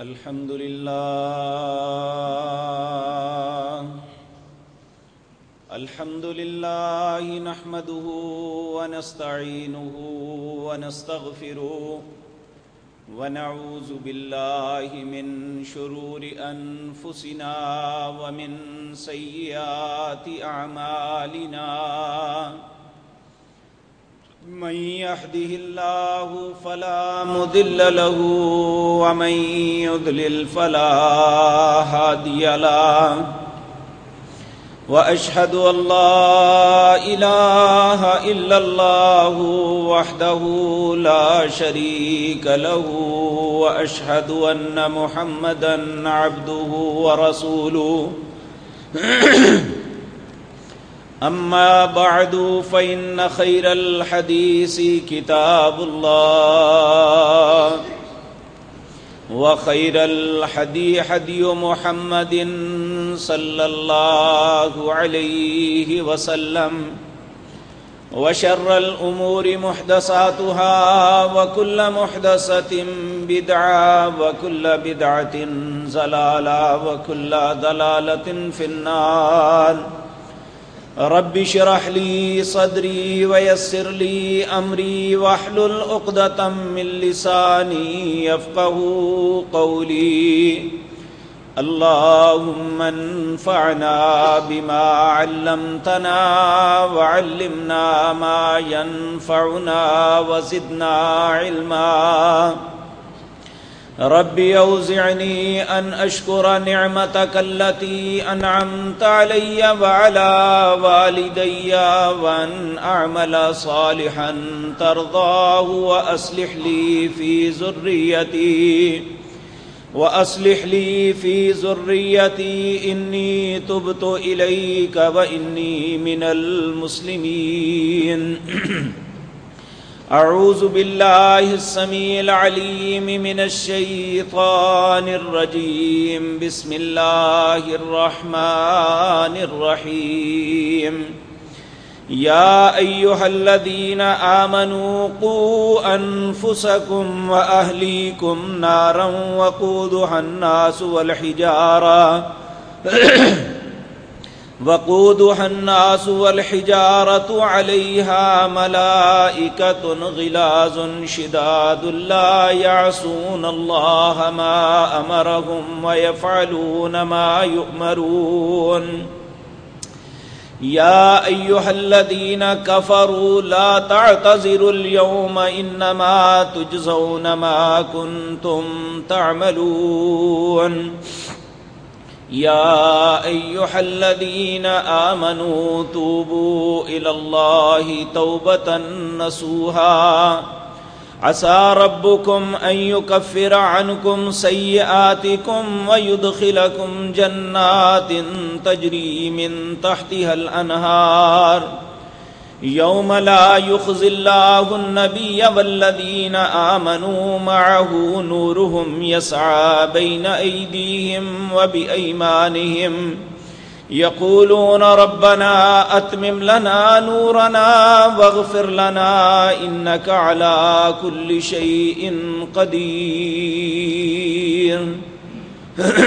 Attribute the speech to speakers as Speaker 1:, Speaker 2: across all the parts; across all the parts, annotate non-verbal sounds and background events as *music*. Speaker 1: الحمد لله الحمد لله نحمده ونستعينه ونستغفره ونعوذ بالله من شروع و من سیاتی آمال من الله فلا فلا له ومن هادي لا وأشهد إله إلا الله وحده لا شريك له وأشهد أن ال عبده ورسوله *clears throat* أما بعد فإن خير الحديث كتاب الله وخير الحدي حدي محمد صلى الله عليه وسلم وشر الأمور محدساتها وكل محدسة بدعة وكل بدعة زلالة وكل دلالة في النار وكل دلالة في النار رب ربیش رحلی صدری ویسرلی امری انفعنا بما علمتنا وعلمنا ما ينفعنا وزدنا نائم رب اوزعني ان اشكر نعمتك التي انعمت علي وعلى والدي وان اعمل صالحا ترضاه واصلح لي في ذريتي واصلح لي في ذريتي اني تبت اليك واني من المسلمين *clears throat* أعوذ بالله السميع العليم من الشيطان الرجيم بسم الله الرحمن الرحيم يا أيها الذين آمنوا رحمان یادی نو ان وقودها الناس والحجارة *clears throat* وقودها الناس والحجارة عليها ملائكة غلاز شداد لا يعصون الله ما أمرهم ويفعلون ما يؤمرون يا أيها الذين كفروا لا تعتذروا اليوم إنما تجزون ما كنتم تعملون يا أيها الذين آمنوا توبوا إلى الله توبة نسوها عسى ربكم أن يكفر عنكم سيئاتكم ويدخلكم جنات تجري من تحتها الأنهار يوم لا الله النبي والذين آمنوا معه نورهم يسعى بين أيديهم وبأيمانهم يقولون ربنا أتمم لنا لنا نورنا واغفر إنك على كل شيء قدير *coughs*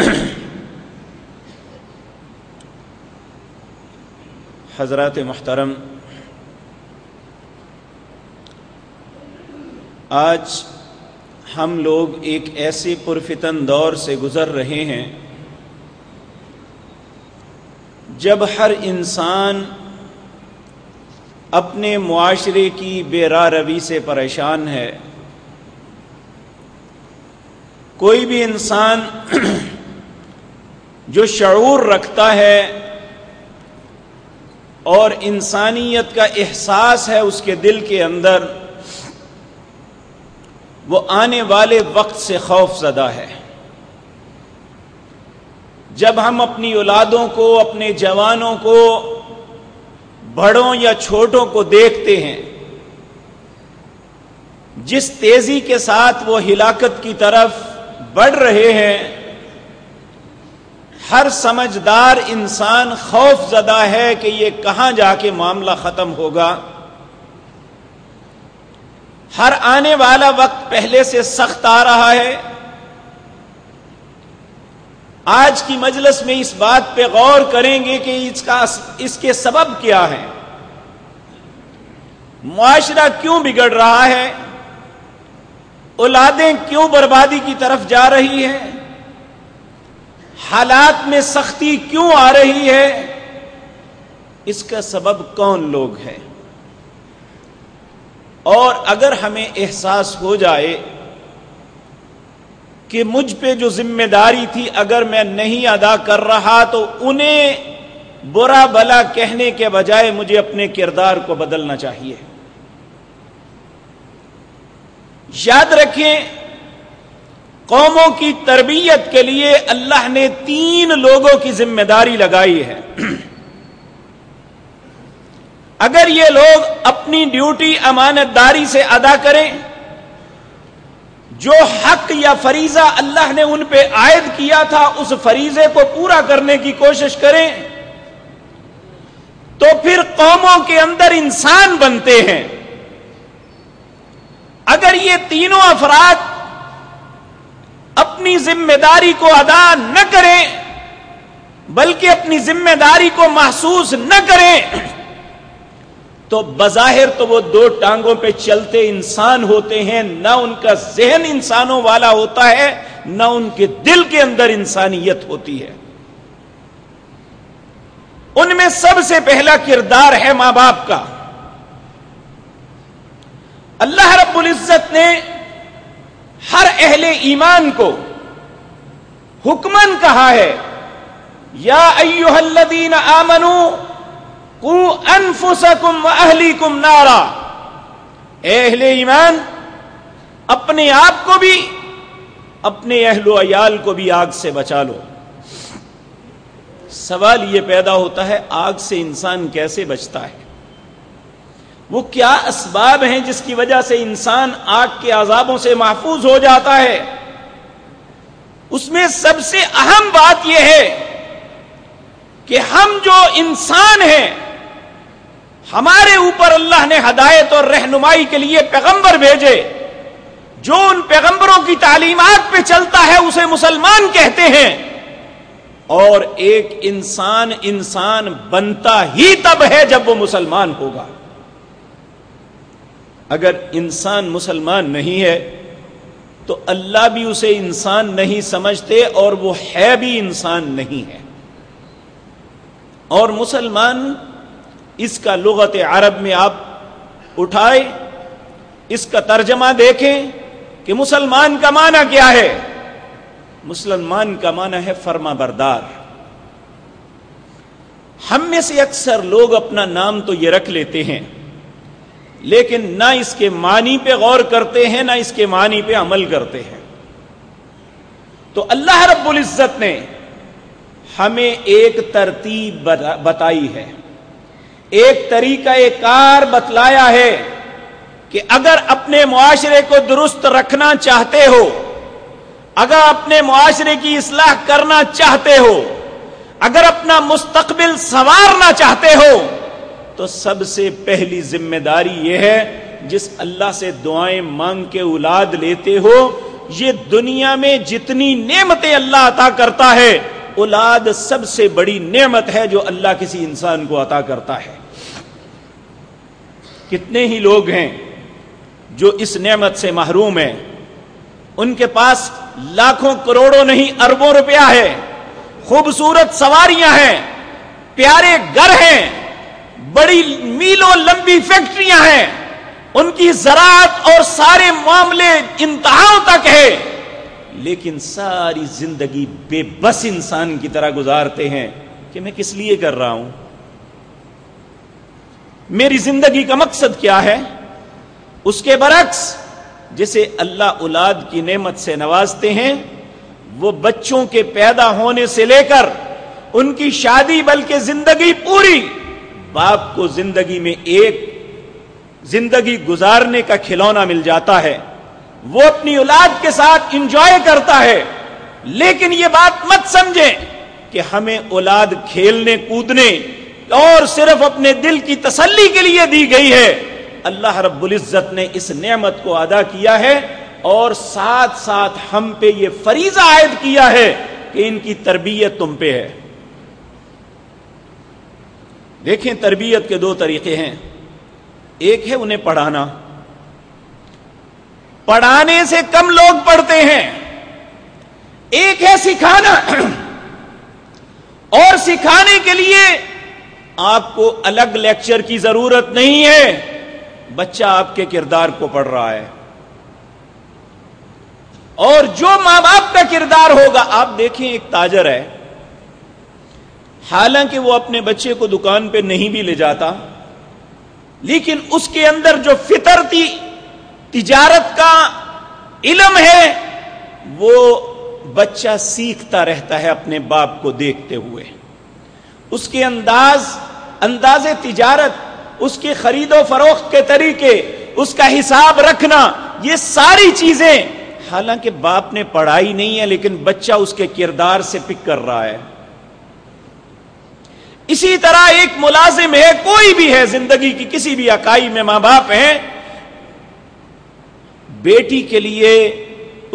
Speaker 1: حضرات محترم آج ہم لوگ ایک ایسے پرفتن دور سے گزر رہے ہیں جب ہر انسان اپنے معاشرے کی بے را روی سے پریشان ہے کوئی بھی انسان جو شعور رکھتا ہے اور انسانیت کا احساس ہے اس کے دل کے اندر وہ آنے والے وقت سے خوف زدہ ہے جب ہم اپنی اولادوں کو اپنے جوانوں کو بڑوں یا چھوٹوں کو دیکھتے ہیں جس تیزی کے ساتھ وہ ہلاکت کی طرف بڑھ رہے ہیں ہر سمجھدار انسان خوف زدہ ہے کہ یہ کہاں جا کے معاملہ ختم ہوگا ہر آنے والا وقت پہلے سے سخت آ رہا ہے آج کی مجلس میں اس بات پہ غور کریں گے کہ اس کے سبب کیا ہے معاشرہ کیوں بگڑ رہا ہے اولادیں کیوں بربادی کی طرف جا رہی ہیں حالات میں سختی کیوں آ رہی ہے اس کا سبب کون لوگ ہیں اور اگر ہمیں احساس ہو جائے کہ مجھ پہ جو ذمہ داری تھی اگر میں نہیں ادا کر رہا تو انہیں برا بلا کہنے کے بجائے مجھے اپنے کردار کو بدلنا چاہیے یاد رکھیں قوموں کی تربیت کے لیے اللہ نے تین لوگوں کی ذمہ داری لگائی ہے اگر یہ لوگ اپنی ڈیوٹی امانت داری سے ادا کریں جو حق یا فریضہ اللہ نے ان پہ عائد کیا تھا اس فریضے کو پورا کرنے کی کوشش کریں تو پھر قوموں کے اندر انسان بنتے ہیں اگر یہ تینوں افراد اپنی ذمہ داری کو ادا نہ کریں بلکہ اپنی ذمہ داری کو محسوس نہ کریں تو بظاہر تو وہ دو ٹانگوں پہ چلتے انسان ہوتے ہیں نہ ان کا ذہن انسانوں والا ہوتا ہے نہ ان کے دل کے اندر انسانیت ہوتی ہے ان میں سب سے پہلا کردار ہے ماں باپ کا اللہ رب العزت نے ہر اہل ایمان کو حکمن کہا ہے یا ایوہ الذین آمنو کو انفسکم و اہلی کم نارا اہل ایمان اپنے آپ کو بھی اپنے اہل و عیال کو بھی آگ سے بچا لو سوال یہ پیدا ہوتا ہے آگ سے انسان کیسے بچتا ہے وہ کیا اسباب ہیں جس کی وجہ سے انسان آگ کے عذابوں سے محفوظ ہو جاتا ہے اس میں سب سے اہم بات یہ ہے کہ ہم جو انسان ہیں ہمارے اوپر اللہ نے ہدایت اور رہنمائی کے لیے پیغمبر بھیجے جو ان پیغمبروں کی تعلیمات پہ چلتا ہے اسے مسلمان کہتے ہیں اور ایک انسان انسان بنتا ہی تب ہے جب وہ مسلمان ہوگا اگر انسان مسلمان نہیں ہے تو اللہ بھی اسے انسان نہیں سمجھتے اور وہ ہے بھی انسان نہیں ہے اور مسلمان اس کا لغت عرب میں آپ اٹھائے اس کا ترجمہ دیکھیں کہ مسلمان کا معنی کیا ہے مسلمان کا معنی ہے فرما بردار ہم میں سے اکثر لوگ اپنا نام تو یہ رکھ لیتے ہیں لیکن نہ اس کے معنی پہ غور کرتے ہیں نہ اس کے معنی پہ عمل کرتے ہیں تو اللہ رب العزت نے ہمیں ایک ترتیب بتائی ہے ایک طریقہ کار بتلایا ہے کہ اگر اپنے معاشرے کو درست رکھنا چاہتے ہو اگر اپنے معاشرے کی اصلاح کرنا چاہتے ہو اگر اپنا مستقبل سنوارنا چاہتے ہو تو سب سے پہلی ذمہ داری یہ ہے جس اللہ سے دعائیں مانگ کے اولاد لیتے ہو یہ دنیا میں جتنی نعمتیں اللہ عطا کرتا ہے اولاد سب سے بڑی نعمت ہے جو اللہ کسی انسان کو عطا کرتا ہے کتنے ہی لوگ ہیں جو اس نعمت سے محروم ہیں ان کے پاس لاکھوں کروڑوں نہیں اربوں روپیہ ہے خوبصورت سواریاں ہیں پیارے گھر ہیں بڑی میلوں لمبی فیکٹریاں ہیں ان کی زراعت اور سارے معاملے انتہا تک ہے لیکن ساری زندگی بے بس انسان کی طرح گزارتے ہیں کہ میں کس لیے کر رہا ہوں میری زندگی کا مقصد کیا ہے اس کے برعکس جسے اللہ اولاد کی نعمت سے نوازتے ہیں وہ بچوں کے پیدا ہونے سے لے کر ان کی شادی بلکہ زندگی پوری باپ کو زندگی میں ایک زندگی گزارنے کا کھلونا مل جاتا ہے وہ اپنی اولاد کے ساتھ انجوائے کرتا ہے لیکن یہ بات مت سمجھیں کہ ہمیں اولاد کھیلنے کودنے اور صرف اپنے دل کی تسلی کے لیے دی گئی ہے اللہ رب العزت نے اس نعمت کو ادا کیا ہے اور ساتھ ساتھ ہم پہ یہ فریضہ عائد کیا ہے کہ ان کی تربیت تم پہ ہے دیکھیں تربیت کے دو طریقے ہیں ایک ہے انہیں پڑھانا پڑھانے سے کم لوگ پڑھتے ہیں ایک ہے سکھانا اور سکھانے کے لیے آپ کو الگ لیکچر کی ضرورت نہیں ہے بچہ آپ کے کردار کو پڑھ رہا ہے اور جو ماں باپ کا کردار ہوگا آپ دیکھیں ایک تاجر ہے حالانکہ وہ اپنے بچے کو دکان پہ نہیں بھی لے جاتا لیکن اس کے اندر جو فطرتی تجارت کا علم ہے وہ بچہ سیکھتا رہتا ہے اپنے باپ کو دیکھتے ہوئے اس کے انداز انداز تجارت اس کی خرید و فروخت کے طریقے اس کا حساب رکھنا یہ ساری چیزیں حالانکہ باپ نے پڑھائی نہیں ہے لیکن بچہ اس کے کردار سے پک کر رہا ہے اسی طرح ایک ملازم ہے کوئی بھی ہے زندگی کی کسی بھی اکائی میں ماں باپ ہیں بیٹی کے لیے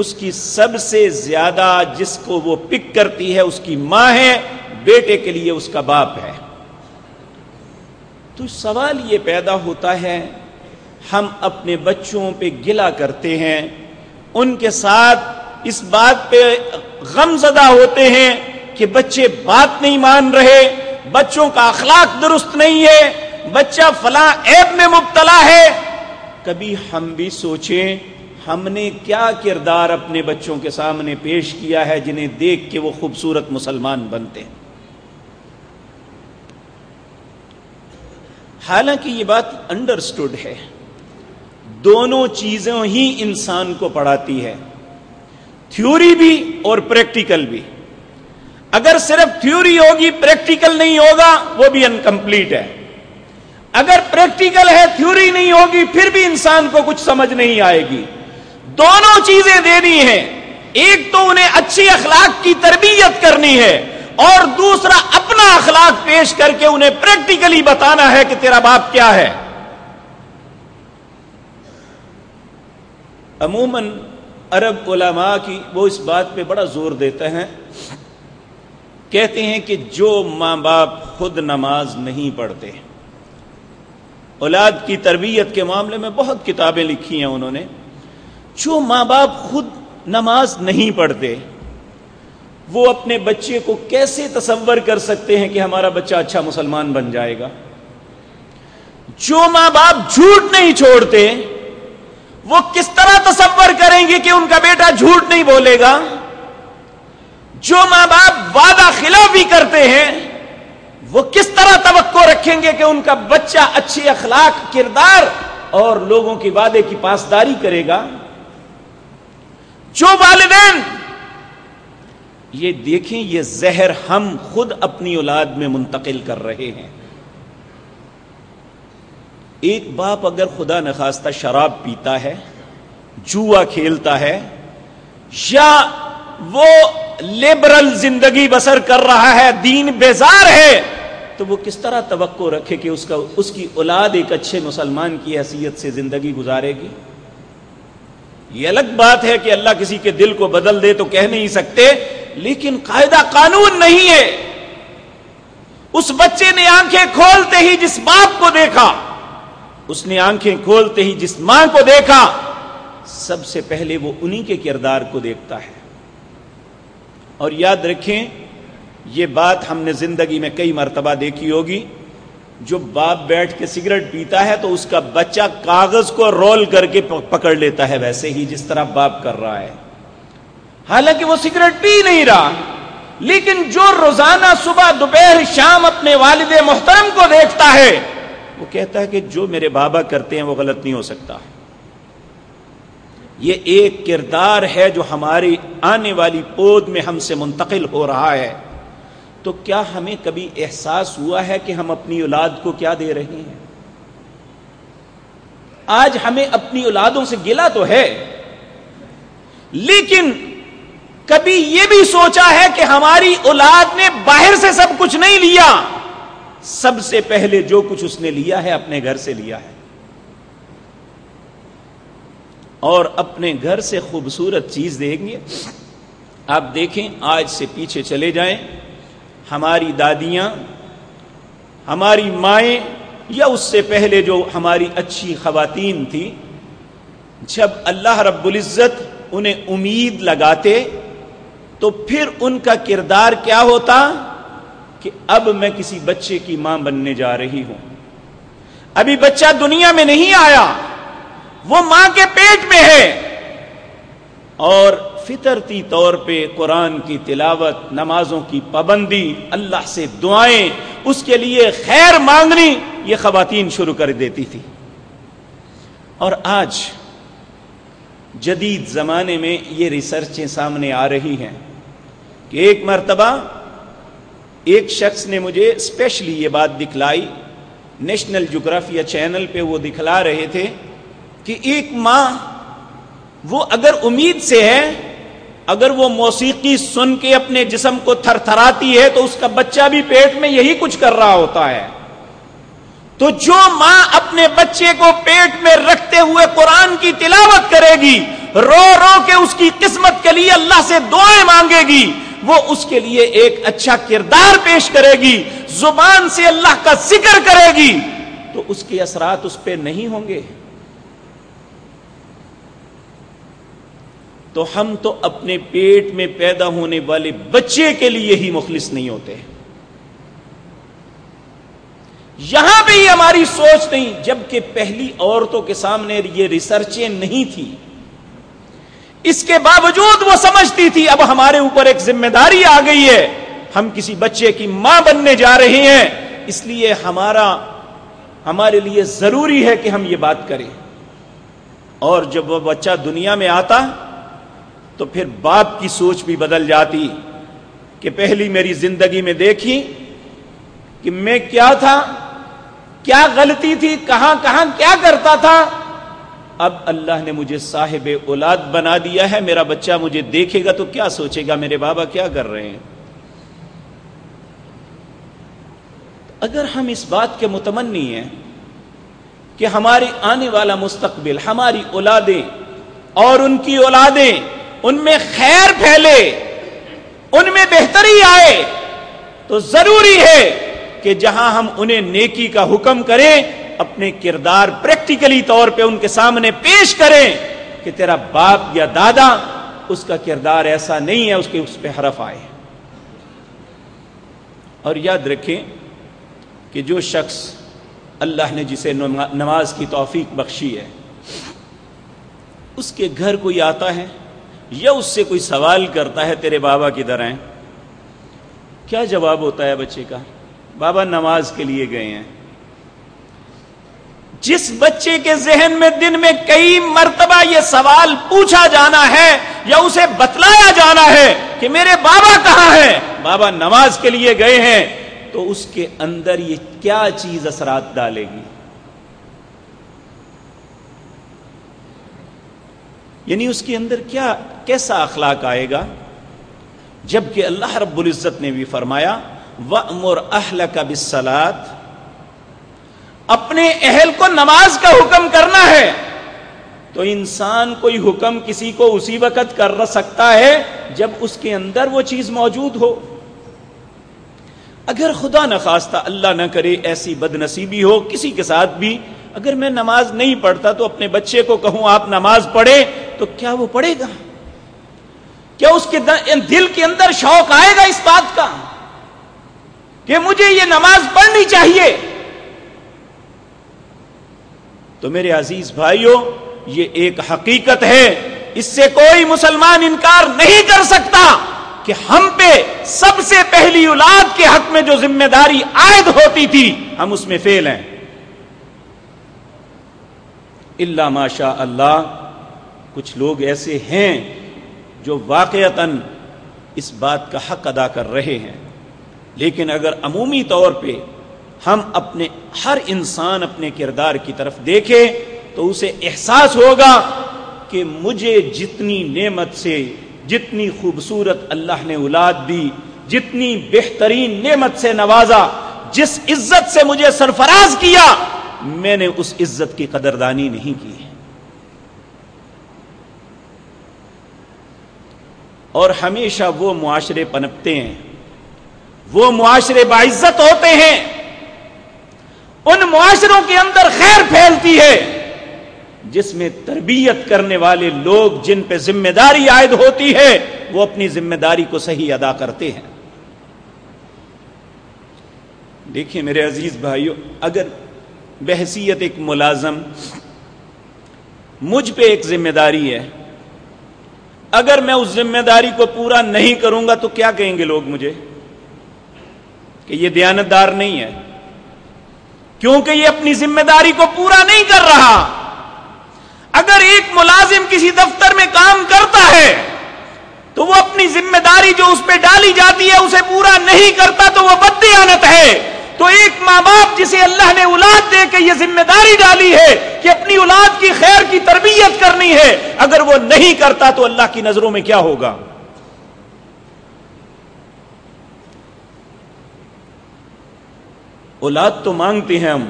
Speaker 1: اس کی سب سے زیادہ جس کو وہ پک کرتی ہے اس کی ماں ہے بیٹے کے لیے اس کا باپ ہے تو سوال یہ پیدا ہوتا ہے ہم اپنے بچوں پہ گلا کرتے ہیں ان کے ساتھ اس بات پہ غم زدہ ہوتے ہیں کہ بچے بات نہیں مان رہے بچوں کا اخلاق درست نہیں ہے بچہ فلاں ایپ میں مبتلا ہے کبھی ہم بھی سوچیں ہم نے کیا کردار اپنے بچوں کے سامنے پیش کیا ہے جنہیں دیکھ کے وہ خوبصورت مسلمان بنتے ہیں حالانکہ یہ بات انڈرسٹوڈ ہے دونوں چیزوں ہی انسان کو پڑھاتی ہے تھیوری بھی اور پریکٹیکل بھی اگر صرف تھیوری ہوگی پریکٹیکل نہیں ہوگا وہ بھی انکمپلیٹ ہے اگر پریکٹیکل ہے تھیوری نہیں ہوگی پھر بھی انسان کو کچھ سمجھ نہیں آئے گی دونوں چیزیں دینی ہیں ایک تو انہیں اچھی اخلاق کی تربیت کرنی ہے اور دوسرا اپنا اخلاق پیش کر کے انہیں پریکٹیکلی بتانا ہے کہ تیرا باپ کیا ہے عموماً عرب علماء کی وہ اس بات پہ بڑا زور دیتے ہیں کہتے ہیں کہ جو ماں باپ خود نماز نہیں پڑھتے اولاد کی تربیت کے معاملے میں بہت کتابیں لکھی ہیں انہوں نے جو ماں باپ خود نماز نہیں پڑھتے وہ اپنے بچے کو کیسے تصور کر سکتے ہیں کہ ہمارا بچہ اچھا مسلمان بن جائے گا جو ماں باپ جھوٹ نہیں چھوڑتے وہ کس طرح تصور کریں گے کہ ان کا بیٹا جھوٹ نہیں بولے گا جو ماں باپ وعدہ خلاف بھی کرتے ہیں وہ کس طرح توقع رکھیں گے کہ ان کا بچہ اچھے اخلاق کردار اور لوگوں کے وعدے کی پاسداری کرے گا جو والدین یہ دیکھیں یہ زہر ہم خود اپنی اولاد میں منتقل کر رہے ہیں ایک باپ اگر خدا نخواستہ شراب پیتا ہے جوا کھیلتا ہے یا وہ لیبرل زندگی بسر کر رہا ہے دین بیزار ہے تو وہ کس طرح توقع رکھے کہ اس کا اس کی اولاد ایک اچھے مسلمان کی حیثیت سے زندگی گزارے گی یہ الگ بات ہے کہ اللہ کسی کے دل کو بدل دے تو کہہ نہیں سکتے لیکن قاعدہ قانون نہیں ہے اس بچے نے آنکھیں کھولتے ہی جس باپ کو دیکھا اس نے آنکھیں کھولتے ہی جس ماں کو دیکھا سب سے پہلے وہ انہی کے کردار کو دیکھتا ہے اور یاد رکھیں یہ بات ہم نے زندگی میں کئی مرتبہ دیکھی ہوگی جو باپ بیٹھ کے سگریٹ پیتا ہے تو اس کا بچہ کاغذ کو رول کر کے پکڑ لیتا ہے ویسے ہی جس طرح باپ کر رہا ہے حالانکہ وہ سگریٹ پی نہیں رہا لیکن جو روزانہ صبح دوپہر شام اپنے والد محترم کو دیکھتا ہے وہ کہتا ہے کہ جو میرے بابا کرتے ہیں وہ غلط نہیں ہو سکتا یہ ایک کردار ہے جو ہماری آنے والی پود میں ہم سے منتقل ہو رہا ہے تو کیا ہمیں کبھی احساس ہوا ہے کہ ہم اپنی اولاد کو کیا دے رہے ہیں آج ہمیں اپنی اولادوں سے گلا تو ہے لیکن کبھی یہ بھی سوچا ہے کہ ہماری اولاد نے باہر سے سب کچھ نہیں لیا سب سے پہلے جو کچھ اس نے لیا ہے اپنے گھر سے لیا ہے اور اپنے گھر سے خوبصورت چیز دیں گے آپ دیکھیں آج سے پیچھے چلے جائیں ہماری دادیاں ہماری مائیں یا اس سے پہلے جو ہماری اچھی خواتین تھی جب اللہ رب العزت انہیں امید لگاتے تو پھر ان کا کردار کیا ہوتا کہ اب میں کسی بچے کی ماں بننے جا رہی ہوں ابھی بچہ دنیا میں نہیں آیا وہ ماں کے پیٹ میں ہے اور فطرتی طور پہ قرآن کی تلاوت نمازوں کی پابندی اللہ سے دعائیں اس کے لیے خیر مانگنی یہ خواتین شروع کر دیتی تھی اور آج جدید زمانے میں یہ ریسرچیں سامنے آ رہی ہیں کہ ایک مرتبہ ایک شخص نے مجھے اسپیشلی یہ بات دکھلائی نیشنل جغرافیا چینل پہ وہ دکھلا رہے تھے کہ ایک ماں وہ اگر امید سے ہے اگر وہ موسیقی سن کے اپنے جسم کو تھر تھراتی ہے تو اس کا بچہ بھی پیٹ میں یہی کچھ کر رہا ہوتا ہے تو جو ماں اپنے بچے کو پیٹ میں رکھتے ہوئے قرآن کی تلاوت کرے گی رو رو کے اس کی قسمت کے لیے اللہ سے دعائیں مانگے گی وہ اس کے لیے ایک اچھا کردار پیش کرے گی زبان سے اللہ کا ذکر کرے گی تو اس کے اثرات اس پہ نہیں ہوں گے تو ہم تو اپنے پیٹ میں پیدا ہونے والے بچے کے لیے ہی مخلص نہیں ہوتے یہاں پہ ہماری سوچ نہیں جبکہ پہلی عورتوں کے سامنے یہ ریسرچیں نہیں تھیں اس کے باوجود وہ سمجھتی تھی اب ہمارے اوپر ایک ذمہ داری آ گئی ہے ہم کسی بچے کی ماں بننے جا رہے ہیں اس لیے ہمارا ہمارے لیے ضروری ہے کہ ہم یہ بات کریں اور جب وہ بچہ دنیا میں آتا تو پھر باپ کی سوچ بھی بدل جاتی کہ پہلی میری زندگی میں دیکھی کہ میں کیا تھا کیا غلطی تھی کہاں کہاں کیا کرتا تھا اب اللہ نے مجھے صاحب اولاد بنا دیا ہے میرا بچہ مجھے دیکھے گا تو کیا سوچے گا میرے بابا کیا کر رہے ہیں اگر ہم اس بات کے متمنی ہیں کہ ہماری آنے والا مستقبل ہماری اولادیں اور ان کی اولادیں ان میں خیر پھیلے ان میں بہتری آئے تو ضروری ہے کہ جہاں ہم انہیں نیکی کا حکم کریں اپنے کردار پریکٹیکلی طور پہ ان کے سامنے پیش کریں کہ تیرا باپ یا دادا اس کا کردار ایسا نہیں ہے اس کے اس پہ حرف آئے اور یاد رکھیں کہ جو شخص اللہ نے جسے نماز کی توفیق بخشی ہے اس کے گھر کوئی آتا ہے یا اس سے کوئی سوال کرتا ہے تیرے بابا کی ہیں کیا جواب ہوتا ہے بچے کا بابا نماز کے لیے گئے ہیں جس بچے کے ذہن میں دن میں کئی مرتبہ یہ سوال پوچھا جانا ہے یا اسے بتلایا جانا ہے کہ میرے بابا کہاں ہے بابا نماز کے لیے گئے ہیں تو اس کے اندر یہ کیا چیز اثرات ڈالے گی یعنی اس کے اندر کیا کیسا اخلاق آئے گا جبکہ اللہ رب العزت نے بھی فرمایا بسلاد اپنے اہل کو نماز کا حکم کرنا ہے تو انسان کوئی حکم کسی کو اسی وقت کر سکتا ہے جب اس کے اندر وہ چیز موجود ہو اگر خدا نخواستہ اللہ نہ کرے ایسی بد نصیبی ہو کسی کے ساتھ بھی اگر میں نماز نہیں پڑھتا تو اپنے بچے کو کہوں آپ نماز پڑھے تو کیا وہ پڑھے گا کیا اس کے دل کے اندر شوق آئے گا اس بات کا کہ مجھے یہ نماز پڑھنی چاہیے تو میرے عزیز بھائیوں یہ ایک حقیقت ہے اس سے کوئی مسلمان انکار نہیں کر سکتا کہ ہم پہ سب سے پہلی اولاد کے حق میں جو ذمہ داری عائد ہوتی تھی ہم اس میں فیل ہیں اللہ ماشاء اللہ کچھ لوگ ایسے ہیں جو واقعتا اس بات کا حق ادا کر رہے ہیں لیکن اگر عمومی طور پہ ہم اپنے ہر انسان اپنے کردار کی طرف دیکھے تو اسے احساس ہوگا کہ مجھے جتنی نعمت سے جتنی خوبصورت اللہ نے اولاد دی جتنی بہترین نعمت سے نوازا جس عزت سے مجھے سرفراز کیا میں نے اس عزت کی قدردانی نہیں کی اور ہمیشہ وہ معاشرے پنپتے ہیں وہ معاشرے باعزت ہوتے ہیں ان معاشروں کے اندر خیر پھیلتی ہے جس میں تربیت کرنے والے لوگ جن پہ ذمہ داری عائد ہوتی ہے وہ اپنی ذمہ داری کو صحیح ادا کرتے ہیں دیکھیے میرے عزیز بھائیو اگر بحثیت ایک ملازم مجھ پہ ایک ذمہ داری ہے اگر میں اس ذمہ داری کو پورا نہیں کروں گا تو کیا کہیں گے لوگ مجھے کہ یہ دیانتدار نہیں ہے کیونکہ یہ اپنی ذمہ داری کو پورا نہیں کر رہا اگر ایک ملازم کسی دفتر میں کام کرتا ہے تو وہ اپنی ذمہ داری جو اس پہ ڈالی جاتی ہے اسے پورا نہیں کرتا تو وہ بدیانت ہے تو ایک ماں باپ جسے اللہ نے اولاد دے کے یہ ذمہ داری ڈالی ہے کہ اپنی اولاد کی خیر کی تربیت کرنی ہے اگر وہ نہیں کرتا تو اللہ کی نظروں میں کیا ہوگا اولاد تو مانگتے ہیں ہم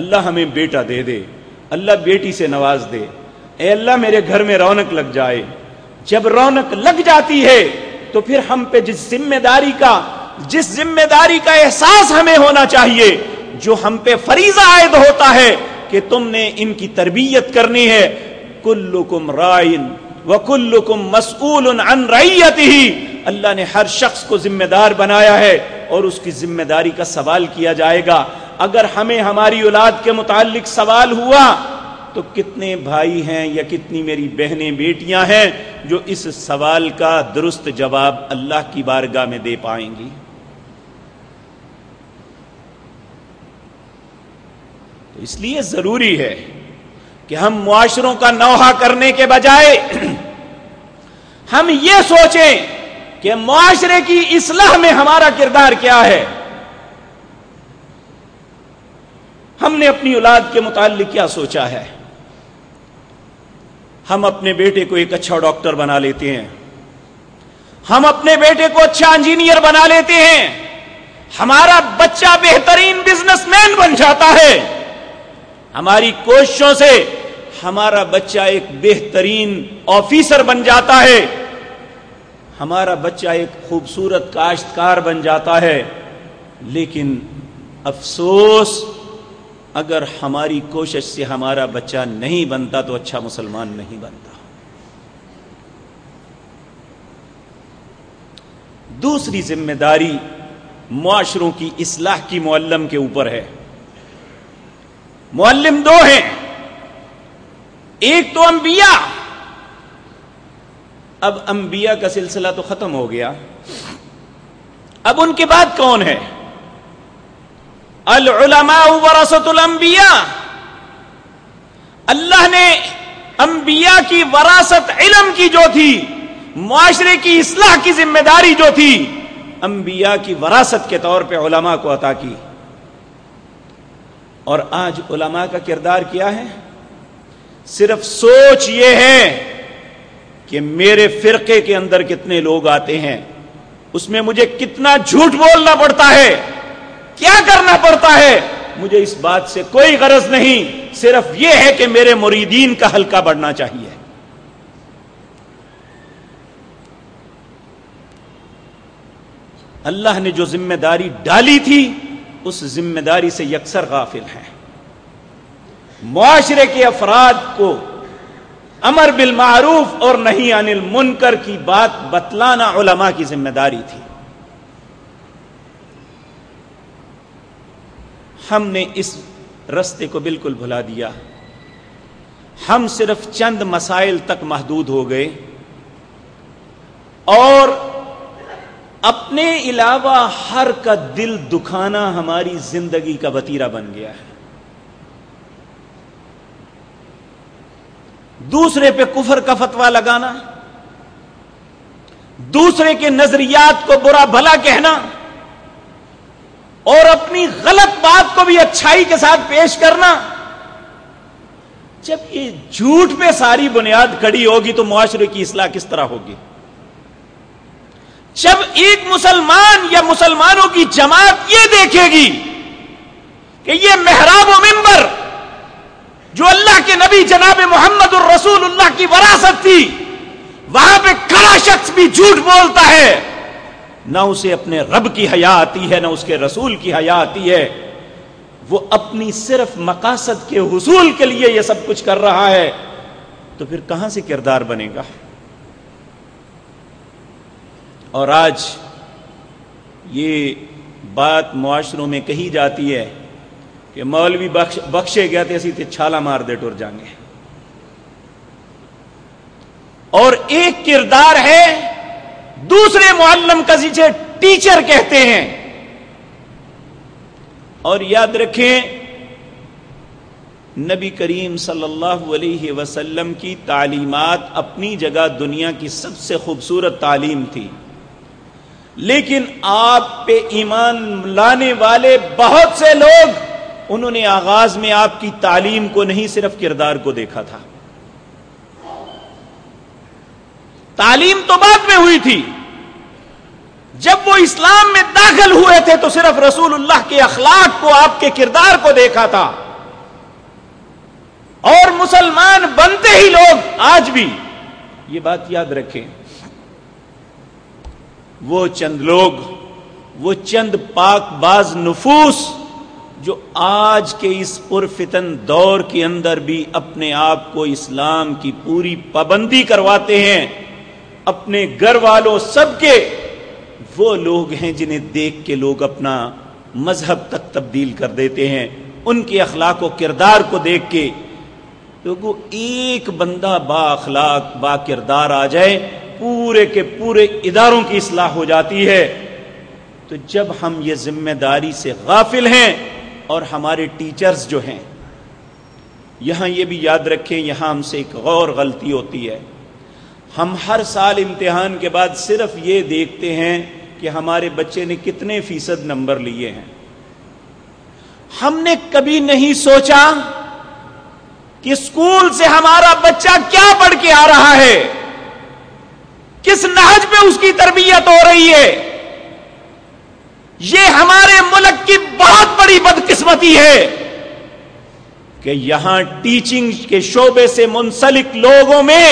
Speaker 1: اللہ ہمیں بیٹا دے دے اللہ بیٹی سے نواز دے اے اللہ میرے گھر میں رونق لگ جائے جب رونق لگ جاتی ہے تو پھر ہم پہ جس ذمہ داری کا جس ذمہ داری کا احساس ہمیں ہونا چاہیے جو ہم پہ فریضہ عائد ہوتا ہے کہ تم نے ان کی تربیت کرنی ہے کلکم رائن وَكُلُّكُمْ مَسْئُولٌ عَنْ ہی اللہ نے ہر شخص کو ذمہ دار بنایا ہے اور اس کی ذمہ داری کا سوال کیا جائے گا اگر ہمیں ہماری اولاد کے متعلق سوال ہوا تو کتنے بھائی ہیں یا کتنی میری بہنیں بیٹیاں ہیں جو اس سوال کا درست جواب اللہ کی بارگاہ میں دے پائیں گی اس لیے ضروری ہے کہ ہم معاشروں کا نوحہ کرنے کے بجائے *clears throat* ہم یہ سوچیں کہ معاشرے کی اصلاح میں ہمارا کردار کیا ہے ہم نے اپنی اولاد کے متعلق کیا سوچا ہے ہم اپنے بیٹے کو ایک اچھا ڈاکٹر بنا لیتے ہیں ہم اپنے بیٹے کو اچھا انجینئر بنا لیتے ہیں ہمارا بچہ بہترین بزنس مین بن جاتا ہے ہماری کوششوں سے ہمارا بچہ ایک بہترین آفیسر بن جاتا ہے ہمارا بچہ ایک خوبصورت کاشتکار بن جاتا ہے لیکن افسوس اگر ہماری کوشش سے ہمارا بچہ نہیں بنتا تو اچھا مسلمان نہیں بنتا دوسری ذمہ داری معاشروں کی اصلاح کی معلم کے اوپر ہے معلم دو ہیں ایک تو انبیاء اب انبیاء کا سلسلہ تو ختم ہو گیا اب ان کے بعد کون ہے العلماء ورثت الانبیاء اللہ نے انبیاء کی وراثت علم کی جو تھی معاشرے کی اصلاح کی ذمہ داری جو تھی انبیاء کی وراثت کے طور پہ علماء کو عطا کی اور آج علماء کا کردار کیا ہے صرف سوچ یہ ہے کہ میرے فرقے کے اندر کتنے لوگ آتے ہیں اس میں مجھے کتنا جھوٹ بولنا پڑتا ہے کیا کرنا پڑتا ہے مجھے اس بات سے کوئی غرض نہیں صرف یہ ہے کہ میرے مریدین کا ہلکا بڑھنا چاہیے اللہ نے جو ذمہ داری ڈالی تھی اس ذمہ داری سے یکسر غافل ہیں معاشرے کے افراد کو امر بالمعروف اور نہیں عن المنکر کی بات بتلانا علماء کی ذمہ داری تھی ہم نے اس رستے کو بالکل بھلا دیا ہم صرف چند مسائل تک محدود ہو گئے اور اپنے علاوہ ہر کا دل دکھانا ہماری زندگی کا وطیرہ بن گیا ہے دوسرے پہ کفر کا فتوا لگانا دوسرے کے نظریات کو برا بھلا کہنا اور اپنی غلط بات کو بھی اچھائی کے ساتھ پیش کرنا جب یہ جھوٹ پہ ساری بنیاد کڑی ہوگی تو معاشرے کی اصلاح کس طرح ہوگی جب ایک مسلمان یا مسلمانوں کی جماعت یہ دیکھے گی کہ یہ محراب و ممبر جو اللہ کے نبی جناب محمد الرسول اللہ کی وراثت تھی وہاں پہ کڑا شخص بھی جھوٹ بولتا ہے نہ اسے اپنے رب کی حیا آتی ہے نہ اس کے رسول کی حیا آتی ہے وہ اپنی صرف مقاصد کے حصول کے لیے یہ سب کچھ کر رہا ہے تو پھر کہاں سے کردار بنے گا اور آج یہ بات معاشروں میں کہی جاتی ہے کہ مولوی بخشے گیا تھے اسی تے چھالا مار دے ٹور جائیں گے اور ایک کردار ہے دوسرے معلم کا جسے ٹیچر کہتے ہیں اور یاد رکھیں نبی کریم صلی اللہ علیہ وسلم کی تعلیمات اپنی جگہ دنیا کی سب سے خوبصورت تعلیم تھی لیکن آپ پہ ایمان لانے والے بہت سے لوگ انہوں نے آغاز میں آپ کی تعلیم کو نہیں صرف کردار کو دیکھا تھا تعلیم تو بعد میں ہوئی تھی جب وہ اسلام میں داخل ہوئے تھے تو صرف رسول اللہ کے اخلاق کو آپ کے کردار کو دیکھا تھا اور مسلمان بنتے ہی لوگ آج بھی یہ بات یاد رکھیں وہ چند لوگ وہ چند پاک باز نفوس جو آج کے اس پرفتن دور کے اندر بھی اپنے آپ کو اسلام کی پوری پابندی کرواتے ہیں اپنے گھر والوں سب کے وہ لوگ ہیں جنہیں دیکھ کے لوگ اپنا مذہب تک تبدیل کر دیتے ہیں ان کے اخلاق و کردار کو دیکھ کے لوگوں ایک بندہ با اخلاق با کردار آ جائے پورے کے پورے اداروں کی اصلاح ہو جاتی ہے تو جب ہم یہ ذمہ داری سے غافل ہیں اور ہمارے ٹیچرز جو ہیں یہاں یہ بھی یاد رکھیں یہاں ہم سے ایک غور غلطی ہوتی ہے ہم ہر سال امتحان کے بعد صرف یہ دیکھتے ہیں کہ ہمارے بچے نے کتنے فیصد نمبر لیے ہیں ہم نے کبھی نہیں سوچا کہ اسکول سے ہمارا بچہ کیا پڑھ کے آ رہا ہے کس نہج پہ اس کی تربیت ہو رہی ہے یہ ہمارے ملک کی بہت بڑی بدقسمتی ہے کہ یہاں ٹیچنگ کے شعبے سے منسلک لوگوں میں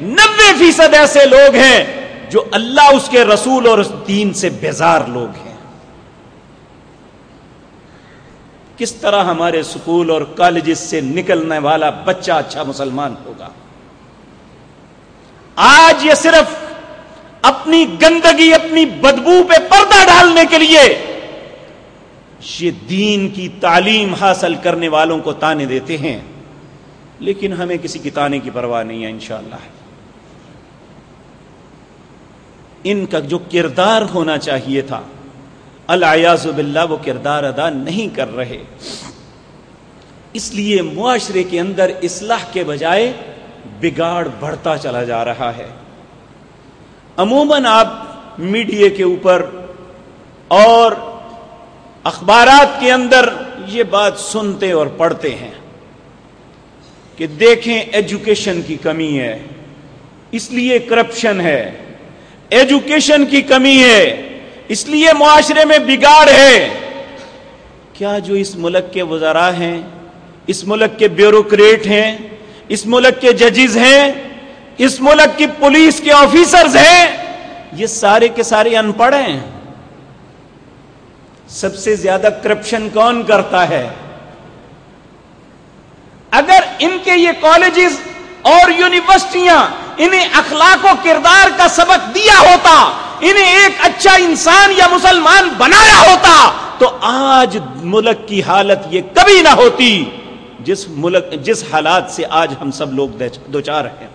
Speaker 1: نوے فیصد ایسے لوگ ہیں جو اللہ اس کے رسول اور اس دین سے بیزار لوگ ہیں کس طرح ہمارے اسکول اور کالجز سے نکلنے والا بچہ اچھا مسلمان ہوگا آج یہ صرف اپنی گندگی اپنی بدبو پہ پردہ ڈالنے کے لیے یہ دین کی تعلیم حاصل کرنے والوں کو تانے دیتے ہیں لیکن ہمیں کسی کی تانے کی پرواہ نہیں ہے انشاءاللہ اللہ ان کا جو کردار ہونا چاہیے تھا الیاز باللہ وہ کردار ادا نہیں کر رہے اس لیے معاشرے کے اندر اصلاح کے بجائے بگاڑ بڑھتا چلا جا رہا ہے عموماً آپ میڈیا کے اوپر اور اخبارات کے اندر یہ بات سنتے اور پڑھتے ہیں کہ دیکھیں ایجوکیشن کی کمی ہے اس لیے کرپشن ہے ایجوکیشن کی کمی ہے اس لیے معاشرے میں بگاڑ ہے کیا جو اس ملک کے وزراء ہیں اس ملک کے بیوروکریٹ ہیں اس ملک کے ججز ہیں اس ملک کی پولیس کے آفیسرز ہیں یہ سارے کے سارے ان پڑھ ہیں سب سے زیادہ کرپشن کون کرتا ہے اگر ان کے یہ کالجز اور یونیورسٹیاں انہیں اخلاق و کردار کا سبق دیا ہوتا انہیں ایک اچھا انسان یا مسلمان بنایا ہوتا تو آج ملک کی حالت یہ کبھی نہ ہوتی جس ملک جس حالات سے آج ہم سب لوگ دوچار ہیں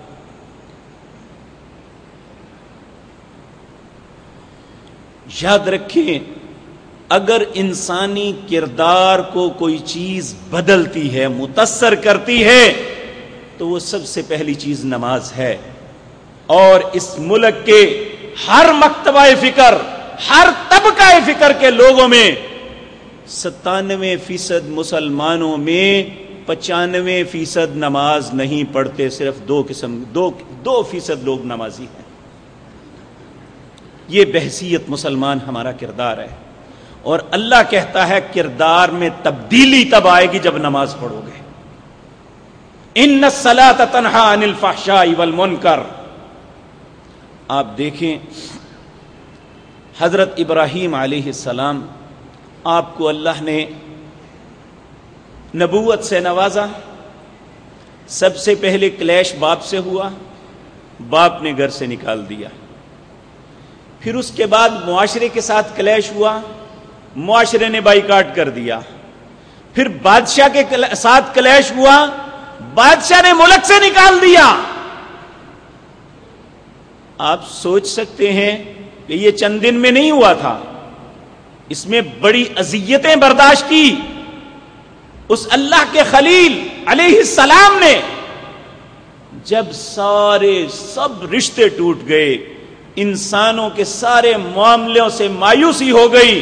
Speaker 1: یاد رکھیں اگر انسانی کردار کو کوئی چیز بدلتی ہے متاثر کرتی ہے تو وہ سب سے پہلی چیز نماز ہے اور اس ملک کے ہر مکتبہ فکر ہر طبقہ فکر کے لوگوں میں ستانوے فیصد مسلمانوں میں پچانوے فیصد نماز نہیں پڑھتے صرف دو قسم دو دو فیصد لوگ نمازی ہیں یہ بحثیت مسلمان ہمارا کردار ہے اور اللہ کہتا ہے کردار میں تبدیلی تب آئے گی جب نماز پڑھو گے ان نسلا تنہا انل من کر آپ دیکھیں حضرت ابراہیم علیہ السلام آپ کو اللہ نے نبوت سے نوازا سب سے پہلے کلیش باپ سے ہوا باپ نے گھر سے نکال دیا پھر اس کے بعد معاشرے کے ساتھ کلیش ہوا معاشرے نے بائی کر دیا پھر بادشاہ کے ساتھ کلیش ہوا بادشاہ نے ملک سے نکال دیا آپ سوچ سکتے ہیں کہ یہ چند دن میں نہیں ہوا تھا اس میں بڑی اذیتیں برداشت کی اس اللہ کے خلیل علیہ السلام نے جب سارے سب رشتے ٹوٹ گئے انسانوں کے سارے معاملوں سے مایوسی ہو گئی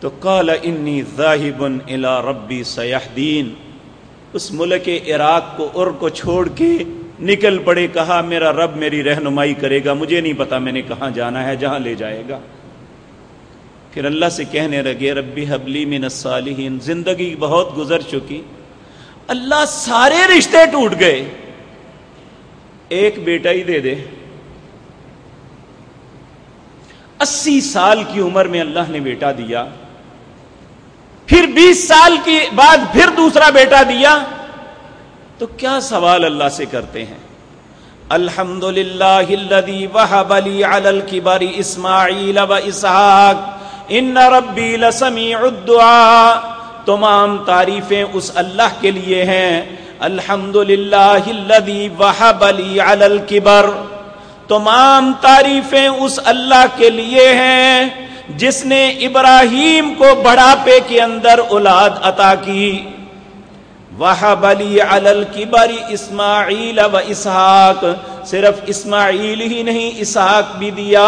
Speaker 1: تو کال انی ذاہب الا ربی سیاحدین اس ملک عراق کو ار کو چھوڑ کے نکل پڑے کہا میرا رب میری رہنمائی کرے گا مجھے نہیں پتا میں نے کہاں جانا ہے جہاں لے جائے گا پھر اللہ سے کہنے لگے ربی حبلی من الصالحین زندگی بہت گزر چکی اللہ سارے رشتے ٹوٹ گئے ایک بیٹا ہی دے دے اسی سال کی عمر میں اللہ نے بیٹا دیا پھر بیس سال کے بعد پھر دوسرا بیٹا دیا تو کیا سوال اللہ سے کرتے ہیں الحمد للہ اسماعیل و اسحاق ان ربی لسمیع ادا تمام تعریفیں اس اللہ کے لیے ہیں الحمد للہ وحب وح بلی تمام تعریفیں اس اللہ کے لیے ہیں جس نے ابراہیم کو بڑھاپے کے اندر اولاد عطا کی وہ بلی بال اسماعیل و اسحاق صرف اسماعیل ہی نہیں اسحاق بھی دیا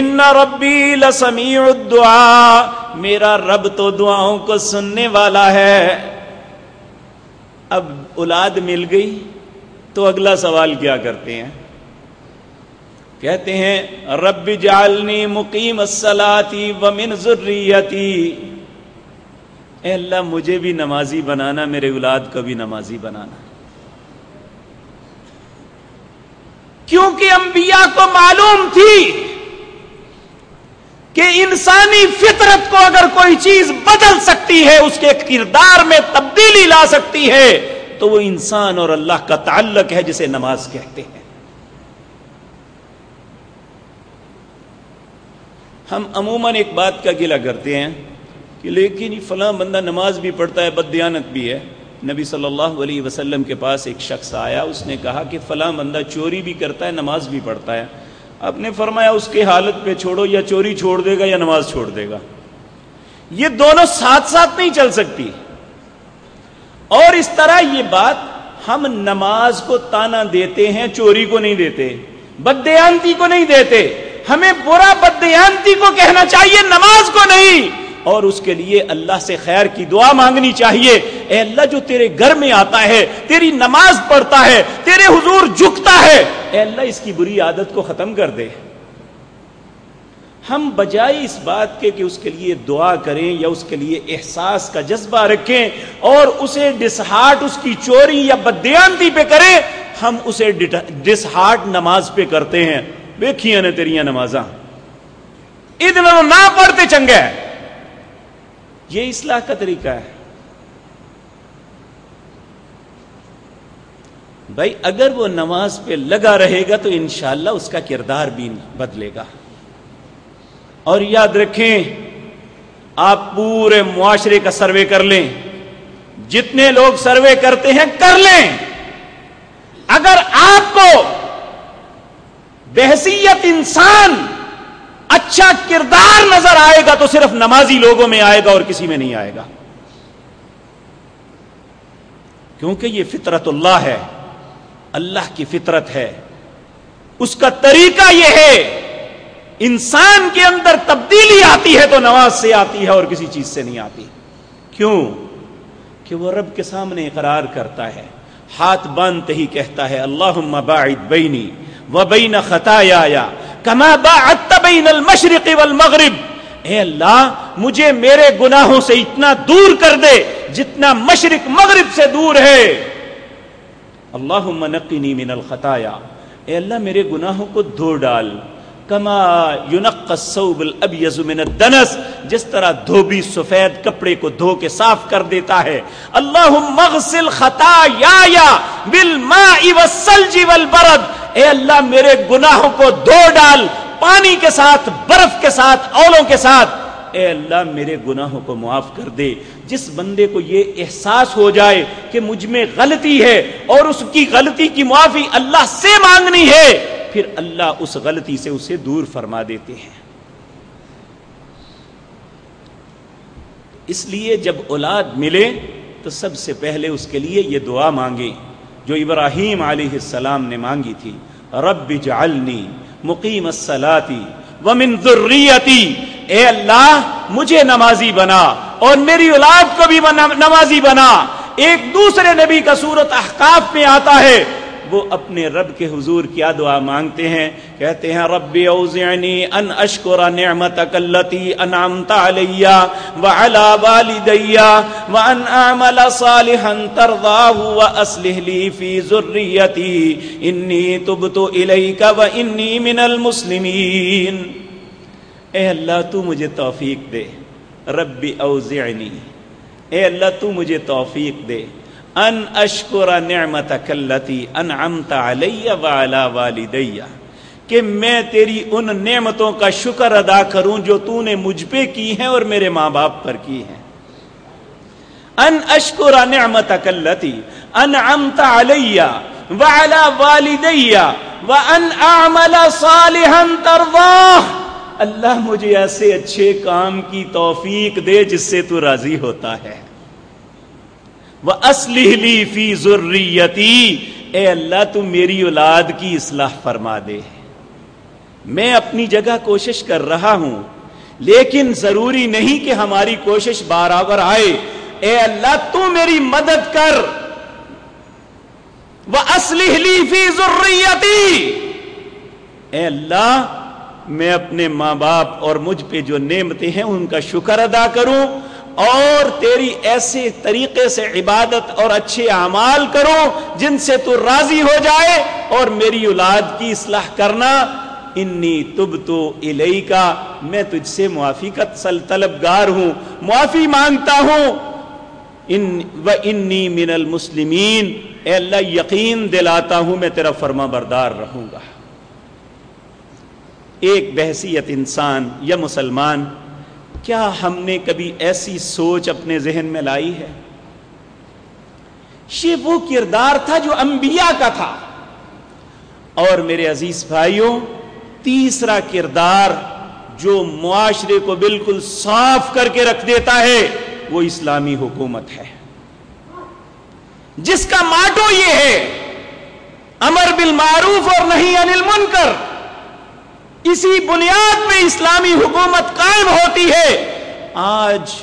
Speaker 1: ان ربی لسمی دعا میرا رب تو دعاؤں کو سننے والا ہے اب اولاد مل گئی تو اگلا سوال کیا کرتے ہیں کہتے ہیں رب جالنی مقیم السلاتی ومن ذریتی اے اللہ مجھے بھی نمازی بنانا میرے اولاد کو بھی نمازی بنانا کیونکہ انبیاء کو معلوم تھی کہ انسانی فطرت کو اگر کوئی چیز بدل سکتی ہے اس کے کردار میں تبدیلی لا سکتی ہے تو وہ انسان اور اللہ کا تعلق ہے جسے نماز کہتے ہیں ہم عموماً ایک بات کا گلہ کرتے ہیں کہ لیکن یہ فلاں بندہ نماز بھی پڑھتا ہے دیانت بھی ہے نبی صلی اللہ علیہ وسلم کے پاس ایک شخص آیا اس نے کہا کہ فلاں بندہ چوری بھی کرتا ہے نماز بھی پڑھتا ہے آپ نے فرمایا اس کے حالت پہ چھوڑو یا چوری چھوڑ دے گا یا نماز چھوڑ دے گا یہ دونوں ساتھ ساتھ نہیں چل سکتی اور اس طرح یہ بات ہم نماز کو تانا دیتے ہیں چوری کو نہیں دیتے بدیانتی کو نہیں دیتے ہمیں برا بدیانتی کو کہنا چاہیے نماز کو نہیں اور اس کے لیے اللہ سے خیر کی دعا مانگنی چاہیے اے اللہ جو تیرے گھر میں آتا ہے تیری نماز پڑھتا ہے تیرے حضور جھکتا ہے اے اللہ اس کی بری عادت کو ختم کر دے ہم بجائے اس بات کے کہ اس کے لیے دعا کریں یا اس کے لیے احساس کا جذبہ رکھیں اور اسے ڈسہارٹ اس کی چوری یا بدیانتی پہ کریں ہم اسے ڈسہارٹ نماز پہ کرتے ہیں نے تیریاں یہ نہ پڑھتے چنگے یہ اصلاح کا طریقہ ہے بھائی اگر وہ نماز پہ لگا رہے گا تو انشاءاللہ اس کا کردار بھی بدلے گا اور یاد رکھیں آپ پورے معاشرے کا سروے کر لیں جتنے لوگ سروے کرتے ہیں کر لیں اگر آپ کو بحثیت انسان اچھا کردار نظر آئے گا تو صرف نمازی لوگوں میں آئے گا اور کسی میں نہیں آئے گا کیونکہ یہ فطرت اللہ ہے اللہ کی فطرت ہے اس کا طریقہ یہ ہے انسان کے اندر تبدیلی آتی ہے تو نماز سے آتی ہے اور کسی چیز سے نہیں آتی کیوں کہ وہ رب کے سامنے اقرار کرتا ہے ہاتھ باندھتے ہی کہتا ہے اللہ باعد بینی وبین خطایا کما با بین المشرق والمغرب اے اللہ مجھے میرے گناہوں سے اتنا دور کر دے جتنا مشرق مغرب سے دور ہے اللہ من الخطایا اے اللہ میرے گناہوں کو دھو ڈال کما یونق الثوب الابیض من الدنس جس طرح دھوبی سفید کپڑے کو دھو کے صاف کر دیتا ہے اللہم اغسل خطایا بالماء والثلج والبرد اے اللہ میرے گناہوں کو دھو ڈال پانی کے ساتھ برف کے ساتھ اولوں کے ساتھ اے اللہ میرے گناہوں کو معاف کر دے جس بندے کو یہ احساس ہو جائے کہ مجھ میں غلطی ہے اور اس کی غلطی کی معافی اللہ سے مانگنی ہے پھر اللہ اس غلطی سے اسے دور فرما دیتے ہیں اس لیے جب اولاد ملے تو سب سے پہلے اس کے لیے یہ دعا مانگے جو ابراہیم علیہ السلام نے مانگی تھی رب جعلنی مقیم السلاتی ومن ذریتی اے اللہ مجھے نمازی بنا اور میری اولاد کو بھی نمازی بنا ایک دوسرے نبی کا صورت احقاف میں آتا ہے وہ اپنے رب کے حضور کیا دعا مانگتے ہیں کہتے ہیں رب اوزعنی ان اشکر نعمتک اللتی انعمت علیہ وعلا والدیہ وان اعمل صالحا ترضاہ واسلح لی فی ذریتی انی تبت الیک و انی من المسلمین اے اللہ تو مجھے توفیق دے رب اوزعنی اے اللہ تو مجھے توفیق دے ان اشکر نعمت اکلتی علیہ ولا والدیا کہ میں تیری ان نعمتوں کا شکر ادا کروں جو تو نے مجھ پہ کی ہیں اور میرے ماں باپ پر کی ہے ان اشکر نعمت کلتی صالحا اکلتی اللہ مجھے ایسے اچھے کام کی توفیق دے جس سے تو راضی ہوتا ہے وہ اسلحلی فی ضروریتی اے اللہ تم میری اولاد کی اصلاح فرما دے میں اپنی جگہ کوشش کر رہا ہوں لیکن ضروری نہیں کہ ہماری کوشش برابر آئے اے اللہ تو میری مدد کر وہ اسلحلی فی ضروریتی اے اللہ میں اپنے ماں باپ اور مجھ پہ جو نعمتیں ہیں ان کا شکر ادا کروں اور تیری ایسے طریقے سے عبادت اور اچھے اعمال کروں جن سے تو راضی ہو جائے اور میری اولاد کی اصلاح کرنا انی تب تو کا میں تجھ سے معافی کا طلبگار ہوں معافی مانگتا ہوں ان انی من المسلمین اے اللہ یقین دلاتا ہوں میں تیرا فرما بردار رہوں گا ایک بحثیت انسان یا مسلمان کیا ہم نے کبھی ایسی سوچ اپنے ذہن میں لائی ہے یہ وہ کردار تھا جو انبیاء کا تھا اور میرے عزیز بھائیوں تیسرا کردار جو معاشرے کو بالکل صاف کر کے رکھ دیتا ہے وہ اسلامی حکومت ہے جس کا ماٹو یہ ہے امر بالمعروف اور نہیں انل منکر کر اسی بنیاد میں اسلامی حکومت قائم ہوتی ہے آج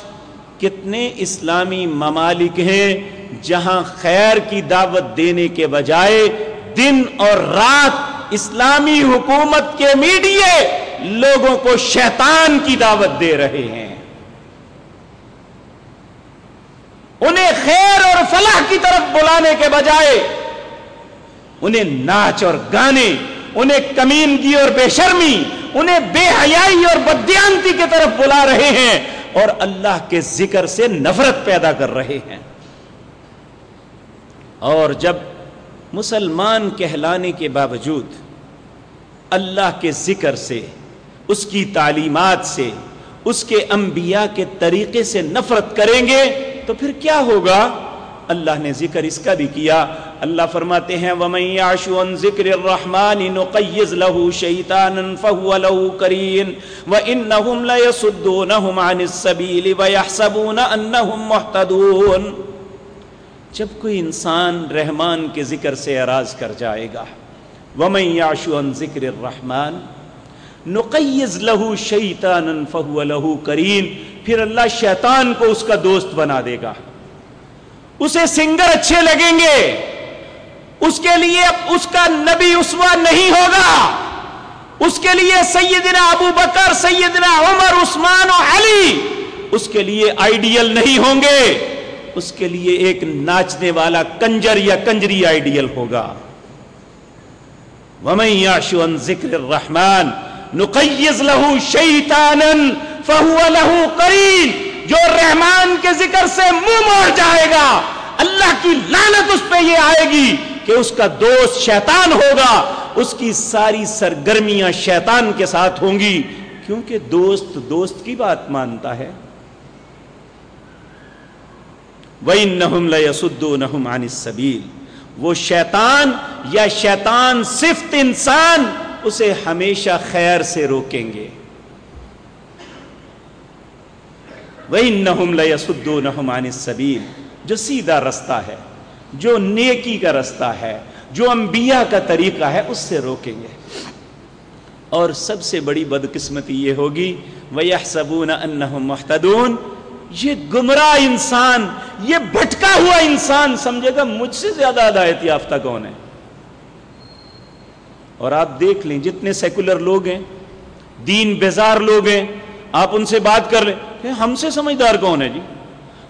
Speaker 1: کتنے اسلامی ممالک ہیں جہاں خیر کی دعوت دینے کے بجائے دن اور رات اسلامی حکومت کے میڈیے لوگوں کو شیطان کی دعوت دے رہے ہیں انہیں خیر اور فلاح کی طرف بلانے کے بجائے انہیں ناچ اور گانے انہیں کمینگی کی اور بے شرمی انہیں بے حیائی اور بدیانتی کی طرف بلا رہے ہیں اور اللہ کے ذکر سے نفرت پیدا کر رہے ہیں اور جب مسلمان کہلانے کے باوجود اللہ کے ذکر سے اس کی تعلیمات سے اس کے انبیاء کے طریقے سے نفرت کریں گے تو پھر کیا ہوگا اللہ نے ذکر اس کا بھی کیا اللہ فرماتے ہیں وَمَنْ يَعْشُ عَنْ ذِكْرِ الرَّحْمَانِ نُقَيِّزْ لَهُ شَيْطَانًا فَهُوَ لَهُ كَرِينَ وَإِنَّهُمْ لَيَسُدُّونَهُمْ عَنِ السَّبِيلِ وَيَحْسَبُونَ أَنَّهُمْ مُحْتَدُونَ جب کوئی انسان رحمان کے ذکر سے اراز کر جائے گا وَمَنْ يَعْشُ عَنْ ذِكْرِ الرَّحْمَانِ نقیز لہو شیطانا فہو لہو کرین پھر اللہ شیطان کو اس کا دوست بنا دے گا اسے سنگر اچھے لگیں گے اس کے لیے اس کا نبی اسوا نہیں ہوگا اس کے لیے سیدنا ابو بکر سیدنا عمر عثمان و علی اس کے لیے آئیڈیل نہیں ہوں گے اس کے لیے ایک ناچنے والا کنجر یا کنجری آئیڈیل ہوگا شو ذکر رحمان نقیز لہو شہیدان جو رحمان کے ذکر سے منہ موڑ جائے گا اللہ کی لانت اس پہ یہ آئے گی کہ اس کا دوست شیطان ہوگا اس کی ساری سرگرمیاں شیطان کے ساتھ ہوں گی کیونکہ دوست دوست کی بات مانتا ہے وہ شیطان یا شیطان صفت انسان اسے ہمیشہ خیر سے روکیں گے لَيَسُدُّونَهُمْ عَنِ السَّبِيلِ جو سیدھا رستہ ہے جو نیکی کا رستہ ہے جو انبیاء کا طریقہ ہے اس سے روکیں گے اور سب سے بڑی بدقسمتی یہ ہوگی سبون محتدون یہ گمراہ انسان یہ بھٹکا ہوا انسان سمجھے گا مجھ سے زیادہ ہدایت یافتہ کون ہے اور آپ دیکھ لیں جتنے سیکولر لوگ ہیں دین بیزار لوگ ہیں آپ ان سے بات کر لیں کہ ہم سے سمجھدار کون ہے جی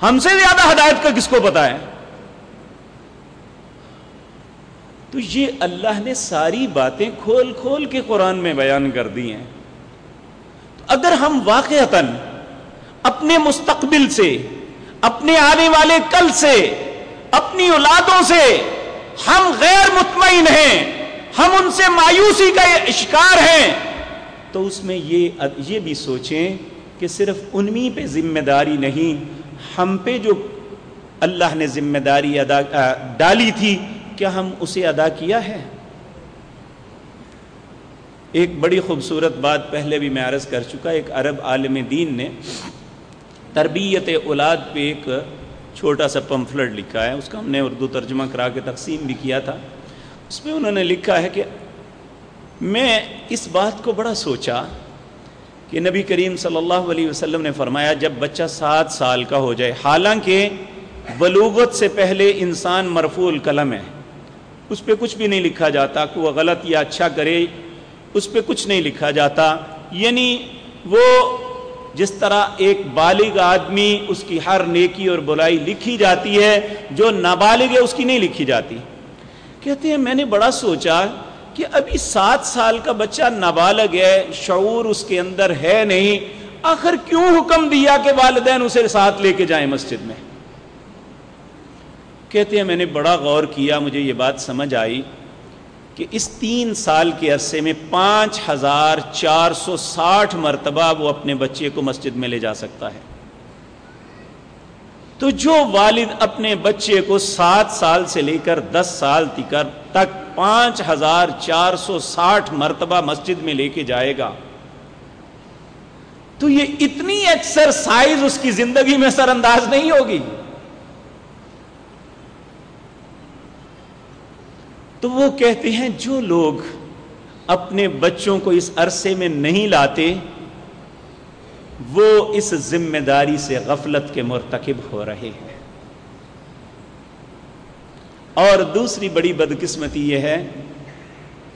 Speaker 1: ہم سے زیادہ ہدایت کا کس کو پتا ہے تو یہ اللہ نے ساری باتیں کھول کھول کے قرآن میں بیان کر دی ہیں اگر ہم واقع اپنے مستقبل سے اپنے آنے والے کل سے اپنی اولادوں سے ہم غیر مطمئن ہیں ہم ان سے مایوسی کا شکار ہیں تو اس میں یہ یہ بھی سوچیں کہ صرف انمی پہ ذمہ داری نہیں ہم پہ جو اللہ نے ذمہ داری ادا ڈالی تھی کیا ہم اسے ادا کیا ہے ایک بڑی خوبصورت بات پہلے بھی میں عرض کر چکا ایک عرب عالم دین نے تربیت اولاد پہ ایک چھوٹا سا پمفلٹ لکھا ہے اس کا ہم نے اردو ترجمہ کرا کے تقسیم بھی کیا تھا اس میں انہوں نے لکھا ہے کہ میں اس بات کو بڑا سوچا کہ نبی کریم صلی اللہ علیہ وسلم نے فرمایا جب بچہ سات سال کا ہو جائے حالانکہ بلوغت سے پہلے انسان مرفوع القلم ہے اس پہ کچھ بھی نہیں لکھا جاتا کہ وہ غلط یا اچھا کرے اس پہ کچھ نہیں لکھا جاتا یعنی وہ جس طرح ایک بالغ آدمی اس کی ہر نیکی اور بلائی لکھی جاتی ہے جو نابالغ ہے اس کی نہیں لکھی جاتی کہتے ہیں میں نے بڑا سوچا کہ ابھی سات سال کا بچہ نابالغ ہے شعور اس کے اندر ہے نہیں آخر کیوں حکم دیا کہ والدین اسے ساتھ لے کے جائیں مسجد میں کہتے ہیں میں نے بڑا غور کیا مجھے یہ بات سمجھ آئی کہ اس تین سال کے عرصے میں پانچ ہزار چار سو ساٹھ مرتبہ وہ اپنے بچے کو مسجد میں لے جا سکتا ہے تو جو والد اپنے بچے کو سات سال سے لے کر دس سال تک پانچ ہزار چار سو ساٹھ مرتبہ مسجد میں لے کے جائے گا تو یہ اتنی ایکسرسائز اس کی زندگی میں سر انداز نہیں ہوگی تو وہ کہتے ہیں جو لوگ اپنے بچوں کو اس عرصے میں نہیں لاتے وہ اس ذمہ داری سے غفلت کے مرتکب ہو رہے ہیں اور دوسری بڑی بدقسمتی یہ ہے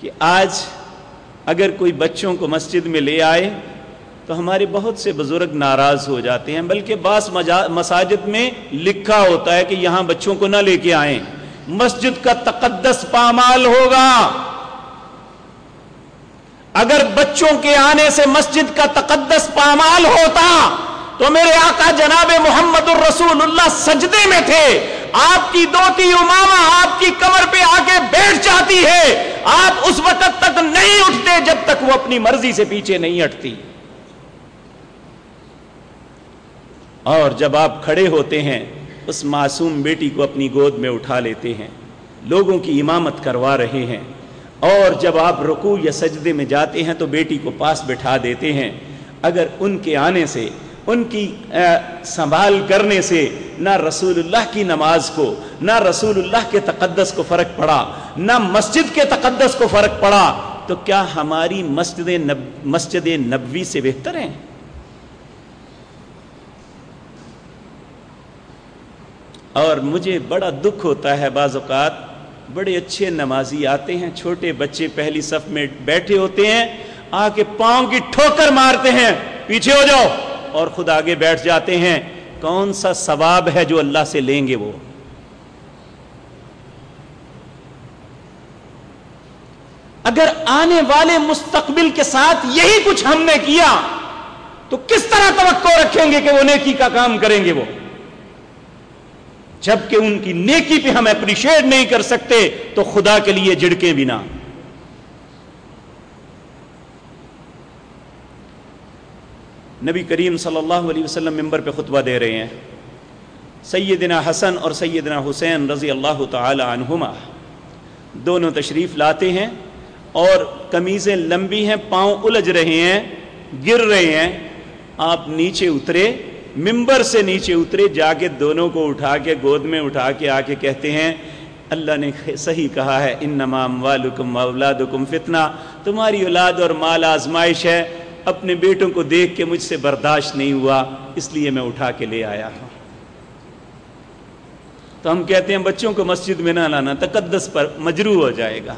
Speaker 1: کہ آج اگر کوئی بچوں کو مسجد میں لے آئے تو ہمارے بہت سے بزرگ ناراض ہو جاتے ہیں بلکہ بعض مساجد میں لکھا ہوتا ہے کہ یہاں بچوں کو نہ لے کے آئیں مسجد کا تقدس پامال ہوگا اگر بچوں کے آنے سے مسجد کا تقدس پامال ہوتا تو میرے آقا جناب محمد الرسول اللہ سجدے میں تھے آپ کی دوتی آپ کی کمر پہ آ کے بیٹھ جاتی ہے آپ اس وقت تک تک نہیں اٹھتے جب وہ اپنی مرضی سے پیچھے نہیں ہٹتی اور جب آپ کھڑے ہوتے ہیں اس معصوم بیٹی کو اپنی گود میں اٹھا لیتے ہیں لوگوں کی امامت کروا رہے ہیں اور جب آپ رکوع یا سجدے میں جاتے ہیں تو بیٹی کو پاس بٹھا دیتے ہیں اگر ان کے آنے سے ان کی سنبھال کرنے سے نہ رسول اللہ کی نماز کو نہ رسول اللہ کے تقدس کو فرق پڑا نہ مسجد کے تقدس کو فرق پڑا تو کیا ہماری مسجد نب مسجد نبوی سے بہتر ہیں اور مجھے بڑا دکھ ہوتا ہے بعض اوقات بڑے اچھے نمازی آتے ہیں چھوٹے بچے پہلی صف میں بیٹھے ہوتے ہیں آ کے پاؤں کی ٹھوکر مارتے ہیں پیچھے ہو جاؤ اور خود آگے بیٹھ جاتے ہیں کون سا ثواب ہے جو اللہ سے لیں گے وہ اگر آنے والے مستقبل کے ساتھ یہی کچھ ہم نے کیا تو کس طرح توقع رکھیں گے کہ وہ نیکی کا کام کریں گے وہ جبکہ ان کی نیکی پہ ہم اپریشیٹ نہیں کر سکتے تو خدا کے لیے بھی نہ نبی کریم صلی اللہ علیہ وسلم ممبر پہ خطبہ دے رہے ہیں سیدنا حسن اور سیدنا حسین رضی اللہ تعالی عنہما دونوں تشریف لاتے ہیں اور کمیزیں لمبی ہیں پاؤں الجھ رہے ہیں گر رہے ہیں آپ نیچے اترے ممبر سے نیچے اترے جا کے دونوں کو اٹھا کے گود میں اٹھا کے آ کے کہتے ہیں اللہ نے صحیح کہا ہے ان نمام و لکم فتنہ تمہاری اولاد اور مال آزمائش ہے اپنے بیٹوں کو دیکھ کے مجھ سے برداشت نہیں ہوا اس لیے میں اٹھا کے لے آیا ہوں تو ہم کہتے ہیں بچوں کو مسجد میں نہ لانا تقدس پر مجروع ہو جائے گا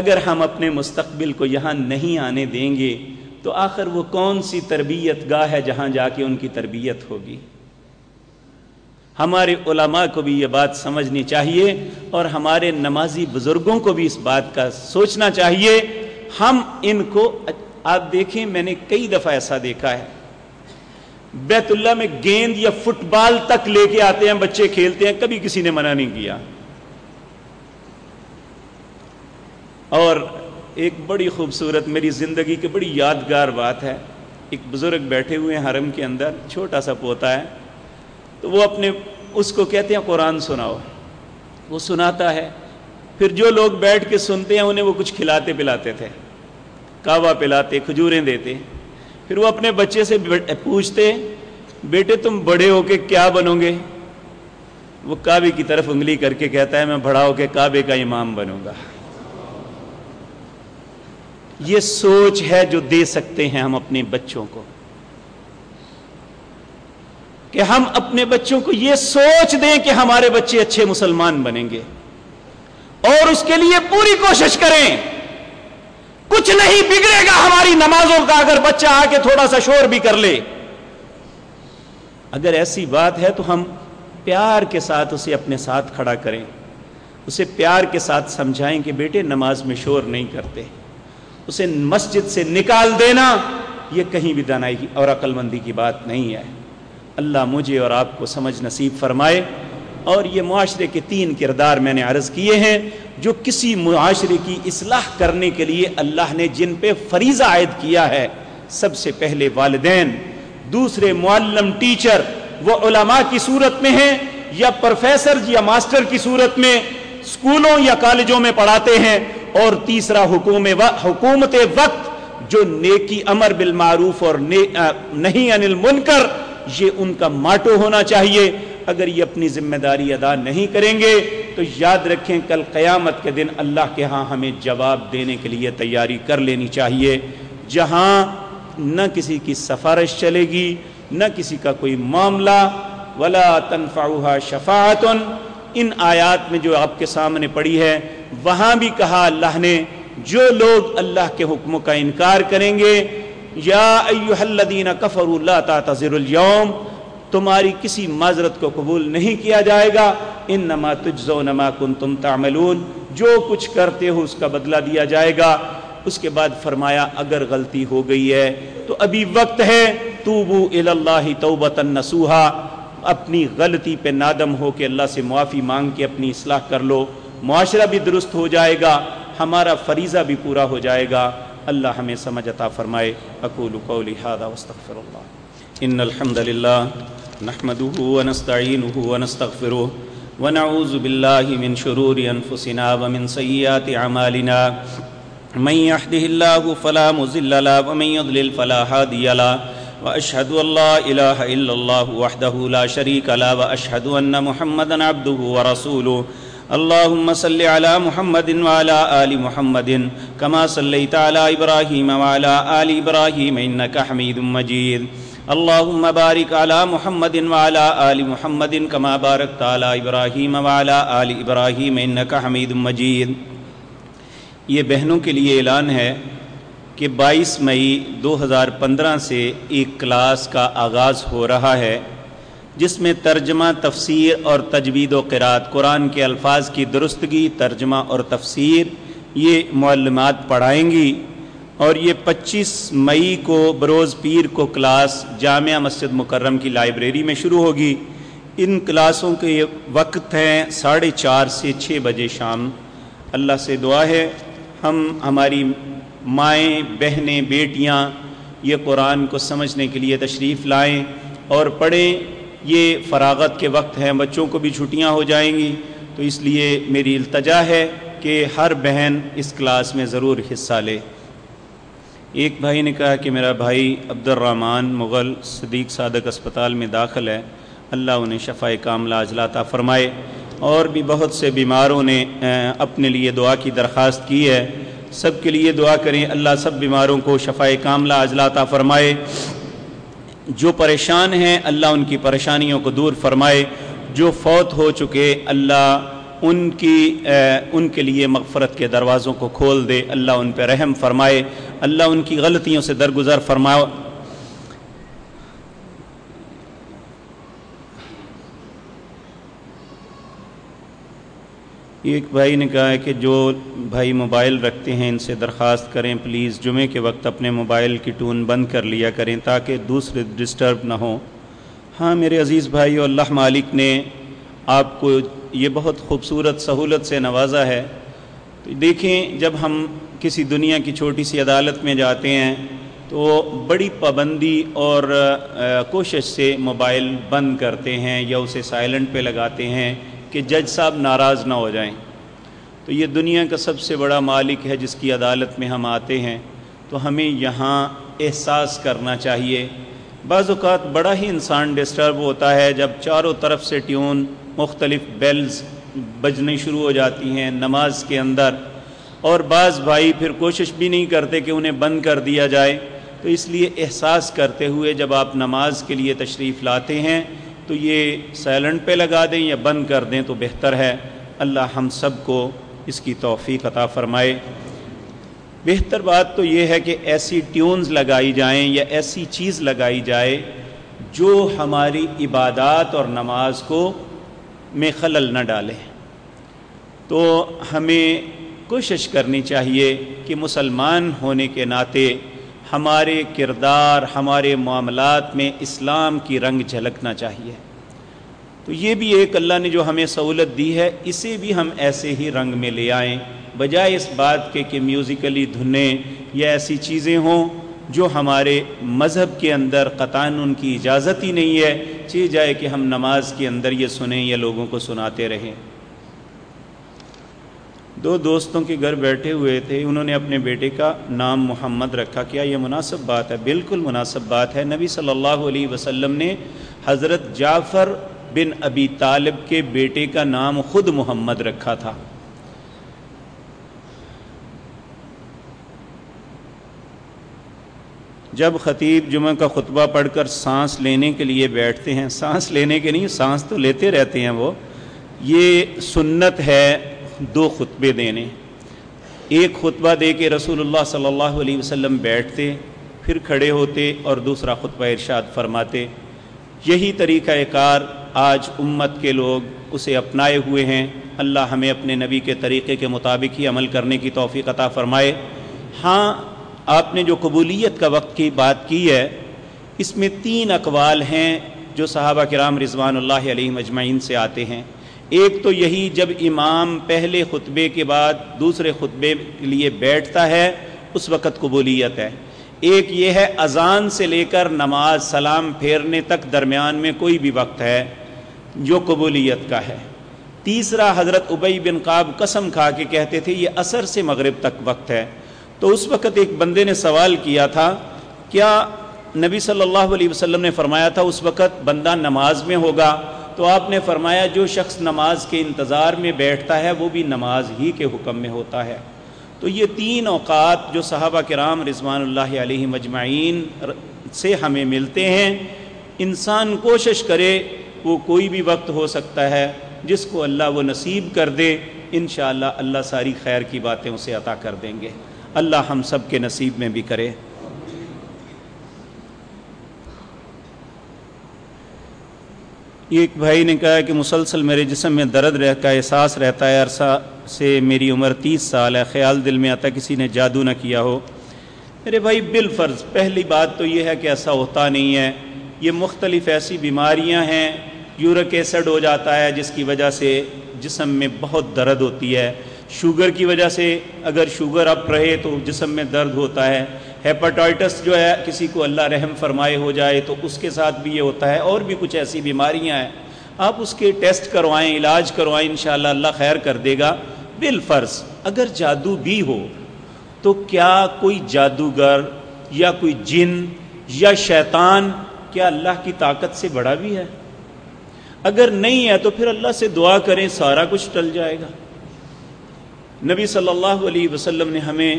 Speaker 1: اگر ہم اپنے مستقبل کو یہاں نہیں آنے دیں گے تو آخر وہ کون سی تربیت گاہ ہے جہاں جا کے ان کی تربیت ہوگی ہمارے علماء کو بھی یہ بات سمجھنی چاہیے اور ہمارے نمازی بزرگوں کو بھی اس بات کا سوچنا چاہیے ہم ان کو آپ دیکھیں میں نے کئی دفعہ ایسا دیکھا ہے بیت اللہ میں گیند یا فٹ بال تک لے کے آتے ہیں بچے کھیلتے ہیں کبھی کسی نے منع نہیں کیا اور ایک بڑی خوبصورت میری زندگی کی بڑی یادگار بات ہے ایک بزرگ بیٹھے ہوئے ہیں حرم کے اندر چھوٹا سا پوتا ہے تو وہ اپنے اس کو کہتے ہیں قرآن سناؤ وہ سناتا ہے پھر جو لوگ بیٹھ کے سنتے ہیں انہیں وہ کچھ کھلاتے پلاتے تھے کعوہ پلاتے کھجوریں دیتے پھر وہ اپنے بچے سے پوچھتے بیٹے تم بڑے ہو کے کیا بنو گے وہ کعبے کی طرف انگلی کر کے کہتا ہے میں بڑا ہو کے کعبے کا امام بنوں گا یہ سوچ ہے جو دے سکتے ہیں ہم اپنے بچوں کو کہ ہم اپنے بچوں کو یہ سوچ دیں کہ ہمارے بچے اچھے مسلمان بنیں گے اور اس کے لیے پوری کوشش کریں کچھ نہیں بگڑے گا ہماری نمازوں کا اگر بچہ آ کے تھوڑا سا شور بھی کر لے اگر ایسی بات ہے تو ہم پیار کے ساتھ اسے اپنے ساتھ کھڑا کریں اسے پیار کے ساتھ سمجھائیں کہ بیٹے نماز میں شور نہیں کرتے اسے مسجد سے نکال دینا یہ کہیں بھی دانائی اور عقل مندی کی بات نہیں ہے اللہ مجھے اور آپ کو سمجھ نصیب فرمائے اور یہ معاشرے کے تین کردار میں نے عرض کیے ہیں جو کسی معاشرے کی اصلاح کرنے کے لیے اللہ نے جن پہ فریضہ عائد کیا ہے سب سے پہلے والدین دوسرے معلم ٹیچر وہ علماء کی صورت میں ہیں یا پروفیسر یا ماسٹر کی صورت میں اسکولوں یا کالجوں میں پڑھاتے ہیں اور تیسرا حکومت وقت جو نیکی امر بالمعروف اور نہیں انل منکر یہ ان کا ماٹو ہونا چاہیے اگر یہ اپنی ذمہ داری ادا نہیں کریں گے تو یاد رکھیں کل قیامت کے دن اللہ کے ہاں ہمیں جواب دینے کے لیے تیاری کر لینی چاہیے جہاں نہ کسی کی سفارش چلے گی نہ کسی کا کوئی معاملہ ولا تنفا شفاعت ان آیات میں جو آپ کے سامنے پڑی ہے وہاں بھی کہا اللہ نے جو لوگ اللہ کے حکم کا انکار کریں گے یا ایوہ الذین کفروا لا تاتذر اليوم تمہاری کسی معذرت کو قبول نہیں کیا جائے گا ان نما تجزو نما کن تم تعملون جو کچھ کرتے ہو اس کا بدلہ دیا جائے گا اس کے بعد فرمایا اگر غلطی ہو گئی ہے تو ابھی وقت ہے توبو اپنی غلطی پہ نادم ہو کے اللہ سے معافی مانگ کے اپنی اصلاح کر لو معاشرہ بھی درست ہو جائے گا ہمارا فریضہ بھی پورا ہو جائے گا اللہ ہمیں سمجھتا فرمائے قولی اکولا اللہ ان الحمد للہ نحمده ونستعينه ونستغفره ونعوذ بالله من شرور أنفسنا ومن سيئات أعمالنا من يحده الله فلا مزل له ومن يضلل فلا هادي له وأشهد أن لا إله إلا الله وحده لا شريك له وأشهد أن محمدا عبده ورسوله اللهم صل على محمد وعلى آل محمد كما صليت على إبراهيم وعلى آل إبراهيم إنك حميد مجيد اللہ المبارک اعلیٰ محمد والا آل محمد کا مبارک تعلیٰ ابراہیم والا آل ابراہیم یہ بہنوں کے لیے اعلان ہے کہ بائیس مئی دو ہزار پندرہ سے ایک کلاس کا آغاز ہو رہا ہے جس میں ترجمہ تفسیر اور تجوید و کراد قرآن کے الفاظ کی درستگی ترجمہ اور تفسیر یہ معلمات پڑھائیں گی اور یہ پچیس مئی کو بروز پیر کو کلاس جامعہ مسجد مکرم کی لائبریری میں شروع ہوگی ان کلاسوں کے وقت ہیں ساڑھے چار سے چھ بجے شام اللہ سے دعا ہے ہم ہماری مائیں بہنیں بیٹیاں یہ قرآن کو سمجھنے کے لیے تشریف لائیں اور پڑھیں یہ فراغت کے وقت ہیں بچوں کو بھی چھٹیاں ہو جائیں گی تو اس لیے میری التجا ہے کہ ہر بہن اس کلاس میں ضرور حصہ لے ایک بھائی نے کہا کہ میرا بھائی عبد الرحمٰن مغل صدیق صادق اسپتال میں داخل ہے اللہ انہیں شفاء کاملہ اجلاتا فرمائے اور بھی بہت سے بیماروں نے اپنے لیے دعا کی درخواست کی ہے سب کے لیے دعا کریں اللہ سب بیماروں کو شفاء کاملہ اجلاتا فرمائے جو پریشان ہیں اللہ ان کی پریشانیوں کو دور فرمائے جو فوت ہو چکے اللہ ان کی ان کے لیے مغفرت کے دروازوں کو کھول دے اللہ ان پہ رحم فرمائے اللہ ان کی غلطیوں سے درگزر فرماؤ ایک بھائی نے کہا ہے کہ جو بھائی موبائل رکھتے ہیں ان سے درخواست کریں پلیز جمعے کے وقت اپنے موبائل کی ٹون بند کر لیا کریں تاکہ دوسرے ڈسٹرب نہ ہوں ہاں میرے عزیز بھائی اور اللہ مالک نے آپ کو یہ بہت خوبصورت سہولت سے نوازا ہے تو دیکھیں جب ہم کسی دنیا کی چھوٹی سی عدالت میں جاتے ہیں تو بڑی پابندی اور کوشش سے موبائل بند کرتے ہیں یا اسے سائلنٹ پہ لگاتے ہیں کہ جج صاحب ناراض نہ ہو جائیں تو یہ دنیا کا سب سے بڑا مالک ہے جس کی عدالت میں ہم آتے ہیں تو ہمیں یہاں احساس کرنا چاہیے بعض اوقات بڑا ہی انسان ڈسٹرب ہوتا ہے جب چاروں طرف سے ٹیون مختلف بیلز بجنی شروع ہو جاتی ہیں نماز کے اندر اور بعض بھائی پھر کوشش بھی نہیں کرتے کہ انہیں بند کر دیا جائے تو اس لیے احساس کرتے ہوئے جب آپ نماز کے لیے تشریف لاتے ہیں تو یہ سائلنٹ پہ لگا دیں یا بند کر دیں تو بہتر ہے اللہ ہم سب کو اس کی توفیق عطا فرمائے بہتر بات تو یہ ہے کہ ایسی ٹیونز لگائی جائیں یا ایسی چیز لگائی جائے جو ہماری عبادات اور نماز کو میں خلل نہ ڈالے تو ہمیں کوشش کرنی چاہیے کہ مسلمان ہونے کے ناطے ہمارے کردار ہمارے معاملات میں اسلام کی رنگ جھلکنا چاہیے تو یہ بھی ایک اللہ نے جو ہمیں سہولت دی ہے اسے بھی ہم ایسے ہی رنگ میں لے آئیں بجائے اس بات کے کہ میوزیکلی دھنیں یا ایسی چیزیں ہوں جو ہمارے مذہب کے اندر قطان ان کی اجازت ہی نہیں ہے چی جائے کہ ہم نماز کے اندر یہ سنیں یا لوگوں کو سناتے رہیں دو دوستوں کے گھر بیٹھے ہوئے تھے انہوں نے اپنے بیٹے کا نام محمد رکھا کیا یہ مناسب بات ہے بالکل مناسب بات ہے نبی صلی اللہ علیہ وسلم نے حضرت جعفر بن ابی طالب کے بیٹے کا نام خود محمد رکھا تھا جب خطیب جمعہ کا خطبہ پڑھ کر سانس لینے کے لیے بیٹھتے ہیں سانس لینے کے نہیں سانس تو لیتے رہتے ہیں وہ یہ سنت ہے دو خطبے دینے ایک خطبہ دے کے رسول اللہ صلی اللہ علیہ وسلم بیٹھتے پھر کھڑے ہوتے اور دوسرا خطبہ ارشاد فرماتے یہی طریقہ کار آج امت کے لوگ اسے اپنائے ہوئے ہیں اللہ ہمیں اپنے نبی کے طریقے کے مطابق ہی عمل کرنے کی توفیق عطا فرمائے ہاں آپ نے جو قبولیت کا وقت کی بات کی ہے اس میں تین اقوال ہیں جو صحابہ کرام رضوان اللہ علیہ مجمعین سے آتے ہیں ایک تو یہی جب امام پہلے خطبے کے بعد دوسرے خطبے کے لیے بیٹھتا ہے اس وقت قبولیت ہے ایک یہ ہے اذان سے لے کر نماز سلام پھیرنے تک درمیان میں کوئی بھی وقت ہے جو قبولیت کا ہے تیسرا حضرت ابئی بن قاب قسم کھا کے کہتے تھے یہ عصر سے مغرب تک وقت ہے تو اس وقت ایک بندے نے سوال کیا تھا کیا نبی صلی اللہ علیہ وسلم نے فرمایا تھا اس وقت بندہ نماز میں ہوگا تو آپ نے فرمایا جو شخص نماز کے انتظار میں بیٹھتا ہے وہ بھی نماز ہی کے حکم میں ہوتا ہے تو یہ تین اوقات جو صحابہ کرام رضوان اللہ علیہ مجمعین سے ہمیں ملتے ہیں انسان کوشش کرے وہ کوئی بھی وقت ہو سکتا ہے جس کو اللہ وہ نصیب کر دے انشاءاللہ اللہ ساری خیر کی باتیں اسے عطا کر دیں گے اللہ ہم سب کے نصیب میں بھی کرے ایک بھائی نے کہا کہ مسلسل میرے جسم میں درد رہ کا احساس رہتا ہے عرصہ سے میری عمر تیس سال ہے خیال دل میں آتا کسی نے جادو نہ کیا ہو میرے بھائی بالفرض پہلی بات تو یہ ہے کہ ایسا ہوتا نہیں ہے یہ مختلف ایسی بیماریاں ہیں یورک ایسڈ ہو جاتا ہے جس کی وجہ سے جسم میں بہت درد ہوتی ہے شوگر کی وجہ سے اگر شوگر اپ رہے تو جسم میں درد ہوتا ہے ہیپاٹائٹس جو ہے کسی کو اللہ رحم فرمائے ہو جائے تو اس کے ساتھ بھی یہ ہوتا ہے اور بھی کچھ ایسی بیماریاں ہیں آپ اس کے ٹیسٹ کروائیں علاج کروائیں انشاءاللہ اللہ خیر کر دے گا بالفرض اگر جادو بھی ہو تو کیا کوئی جادوگر یا کوئی جن یا شیطان کیا اللہ کی طاقت سے بڑا بھی ہے اگر نہیں ہے تو پھر اللہ سے دعا کریں سارا کچھ ٹل جائے گا نبی صلی اللہ علیہ وسلم نے ہمیں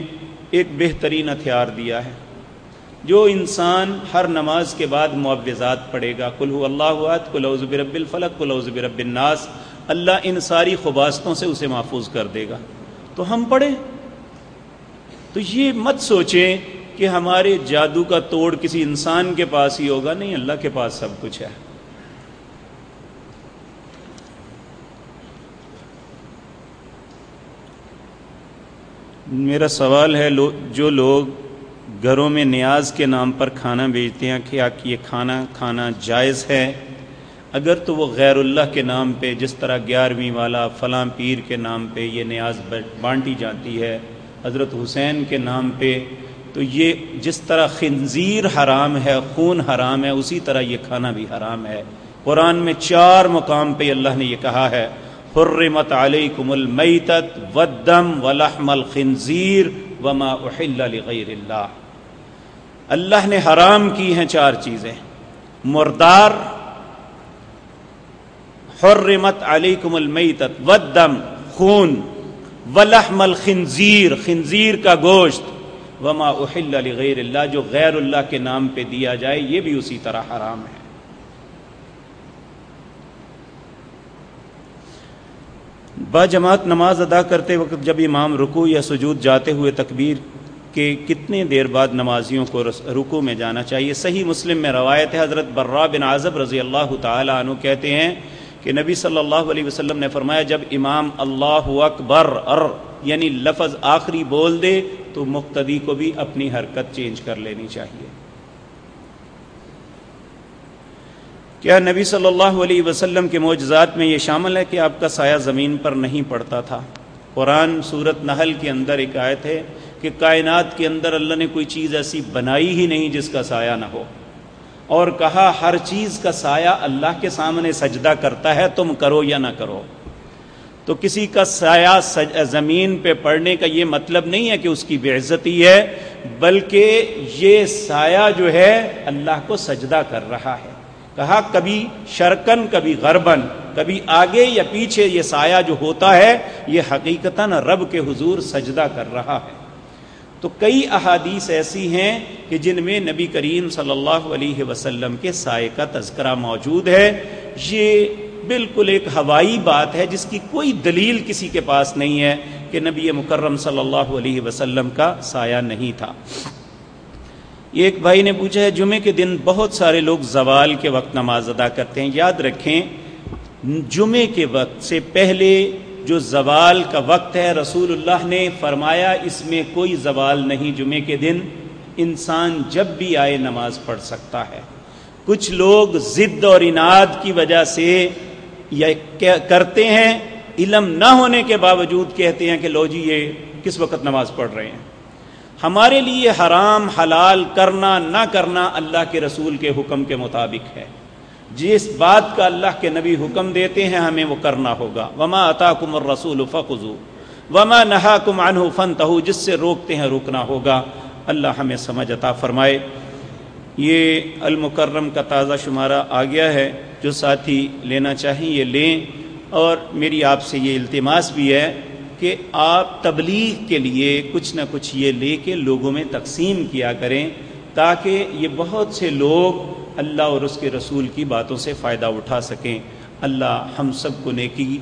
Speaker 1: ایک بہترین ہتھیار دیا ہے جو انسان ہر نماز کے بعد معوضات پڑھے گا کلو اللہ وعد رب الفلق کل کُلو رب الناس اللہ ان ساری خباستوں سے اسے محفوظ کر دے گا تو ہم پڑھیں تو یہ مت سوچیں کہ ہمارے جادو کا توڑ کسی انسان کے پاس ہی ہوگا نہیں اللہ کے پاس سب کچھ ہے میرا سوال ہے لو جو لوگ گھروں میں نیاز کے نام پر کھانا بیچتے ہیں کہ آپ یہ کھانا کھانا جائز ہے اگر تو وہ غیر اللہ کے نام پہ جس طرح گیارہویں والا فلاں پیر کے نام پہ یہ نیاز بانٹی جاتی ہے حضرت حسین کے نام پہ تو یہ جس طرح خنزیر حرام ہے خون حرام ہے اسی طرح یہ کھانا بھی حرام ہے قرآن میں چار مقام پہ اللہ نے یہ کہا ہے حرمت علیکم المیتت والدم ولحم الخنزیر وما احل لغیر اللہ اللہ نے حرام کی ہیں چار چیزیں مردار حرمت علیکم المیتت والدم خون ولحم الخنزیر خنزیر کا گوشت وما احل لغیر اللہ جو غیر اللہ کے نام پہ دیا جائے یہ بھی اسی طرح حرام ہے با جماعت نماز ادا کرتے وقت جب امام رکو یا سجود جاتے ہوئے تکبیر کے کتنے دیر بعد نمازیوں کو رکو میں جانا چاہیے صحیح مسلم میں روایت ہے حضرت برا بن اعظم رضی اللہ تعالیٰ عنہ کہتے ہیں کہ نبی صلی اللہ علیہ وسلم نے فرمایا جب امام اللہ اکبر ار یعنی لفظ آخری بول دے تو مقتدی کو بھی اپنی حرکت چینج کر لینی چاہیے کیا نبی صلی اللہ علیہ وسلم کے معجزات میں یہ شامل ہے کہ آپ کا سایہ زمین پر نہیں پڑتا تھا قرآن صورت نحل کے اندر ایک آیت ہے کہ کائنات کے اندر اللہ نے کوئی چیز ایسی بنائی ہی نہیں جس کا سایہ نہ ہو اور کہا ہر چیز کا سایہ اللہ کے سامنے سجدہ کرتا ہے تم کرو یا نہ کرو تو کسی کا سایہ زمین پہ پڑنے کا یہ مطلب نہیں ہے کہ اس کی بے عزتی ہے بلکہ یہ سایہ جو ہے اللہ کو سجدہ کر رہا ہے کہا کبھی شرکن کبھی غربن کبھی آگے یا پیچھے یہ سایہ جو ہوتا ہے یہ حقیقتاً رب کے حضور سجدہ کر رہا ہے تو کئی احادیث ایسی ہیں کہ جن میں نبی کریم صلی اللہ علیہ وسلم کے سائے کا تذکرہ موجود ہے یہ بالکل ایک ہوائی بات ہے جس کی کوئی دلیل کسی کے پاس نہیں ہے کہ نبی مکرم صلی اللہ علیہ وسلم کا سایہ نہیں تھا ایک بھائی نے پوچھا ہے جمعے کے دن بہت سارے لوگ زوال کے وقت نماز ادا کرتے ہیں یاد رکھیں جمعے کے وقت سے پہلے جو زوال کا وقت ہے رسول اللہ نے فرمایا اس میں کوئی زوال نہیں جمعے کے دن انسان جب بھی آئے نماز پڑھ سکتا ہے کچھ لوگ ضد اور اناد کی وجہ سے یہ کرتے ہیں علم نہ ہونے کے باوجود کہتے ہیں کہ لو جی یہ کس وقت نماز پڑھ رہے ہیں ہمارے لیے حرام حلال کرنا نہ کرنا اللہ کے رسول کے حکم کے مطابق ہے جس بات کا اللہ کے نبی حکم دیتے ہیں ہمیں وہ کرنا ہوگا وما عطا اور رسول فقضو وما نہا کمعن فن تہو جس سے روکتے ہیں روکنا ہوگا اللہ ہمیں سمجھ عطا فرمائے یہ المکرم کا تازہ شمارہ آ گیا ہے جو ساتھی لینا چاہیں یہ لیں اور میری آپ سے یہ التماس بھی ہے کہ آپ تبلیغ کے لیے کچھ نہ کچھ یہ لے کے لوگوں میں تقسیم کیا کریں تاکہ یہ بہت سے لوگ اللہ اور اس کے رسول کی باتوں سے فائدہ اٹھا سکیں اللہ ہم سب کو نیکی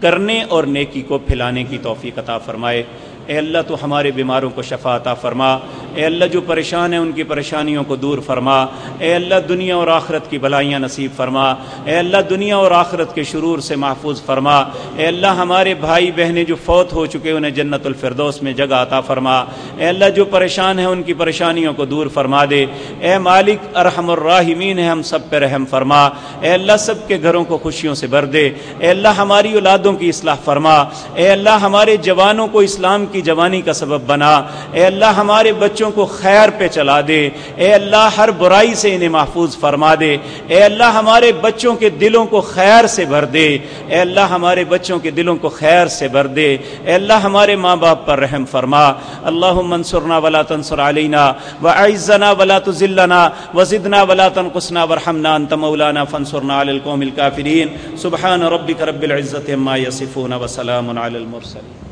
Speaker 1: کرنے اور نیکی کو پھیلانے کی توفیق عطا فرمائے اے اللہ تو ہمارے بیماروں کو شفا عطا فرما اے اللہ جو پریشان ہیں ان کی پریشانیوں کو دور فرما اے اللہ دنیا اور آخرت کی بلائیاں نصیب فرما اے اللہ دنیا اور آخرت کے شرور سے محفوظ فرما اے اللہ ہمارے بھائی بہنیں جو فوت ہو چکے انہیں جنت الفردوس میں جگہ عطا فرما اے اللہ جو پریشان ہیں ان کی پریشانیوں کو دور فرما دے اے مالک ارحم الراحمین ہے ہم سب پہ رحم فرما اے اللہ سب کے گھروں کو خوشیوں سے بھر دے اے اللہ ہماری اولادوں کی اصلاح فرما اے اللہ ہمارے جوانوں کو اسلام کی کی جوانی کا سبب بنا اے اللہ ہمارے بچوں کو خیر پہ چلا دے اے اللہ ہر برائی سے انہیں محفوظ فرما دے اے اللہ ہمارے بچوں کے دلوں کو خیر سے بھر دے اے اللہ ہمارے بچوں کے دلوں کو خیر سے بھر دے اے اللہ ہمارے ماں باپ پر رحم فرما اللہ منصورنا ولا تنصر علینا و عزنا ولا تزلنا وزدنا ولا تنقصنا ورحمنا انت مولانا فانصرنا علی القوم الكافرین سبحان ربک رب العزت ما یصفون وسلام علی المرسلین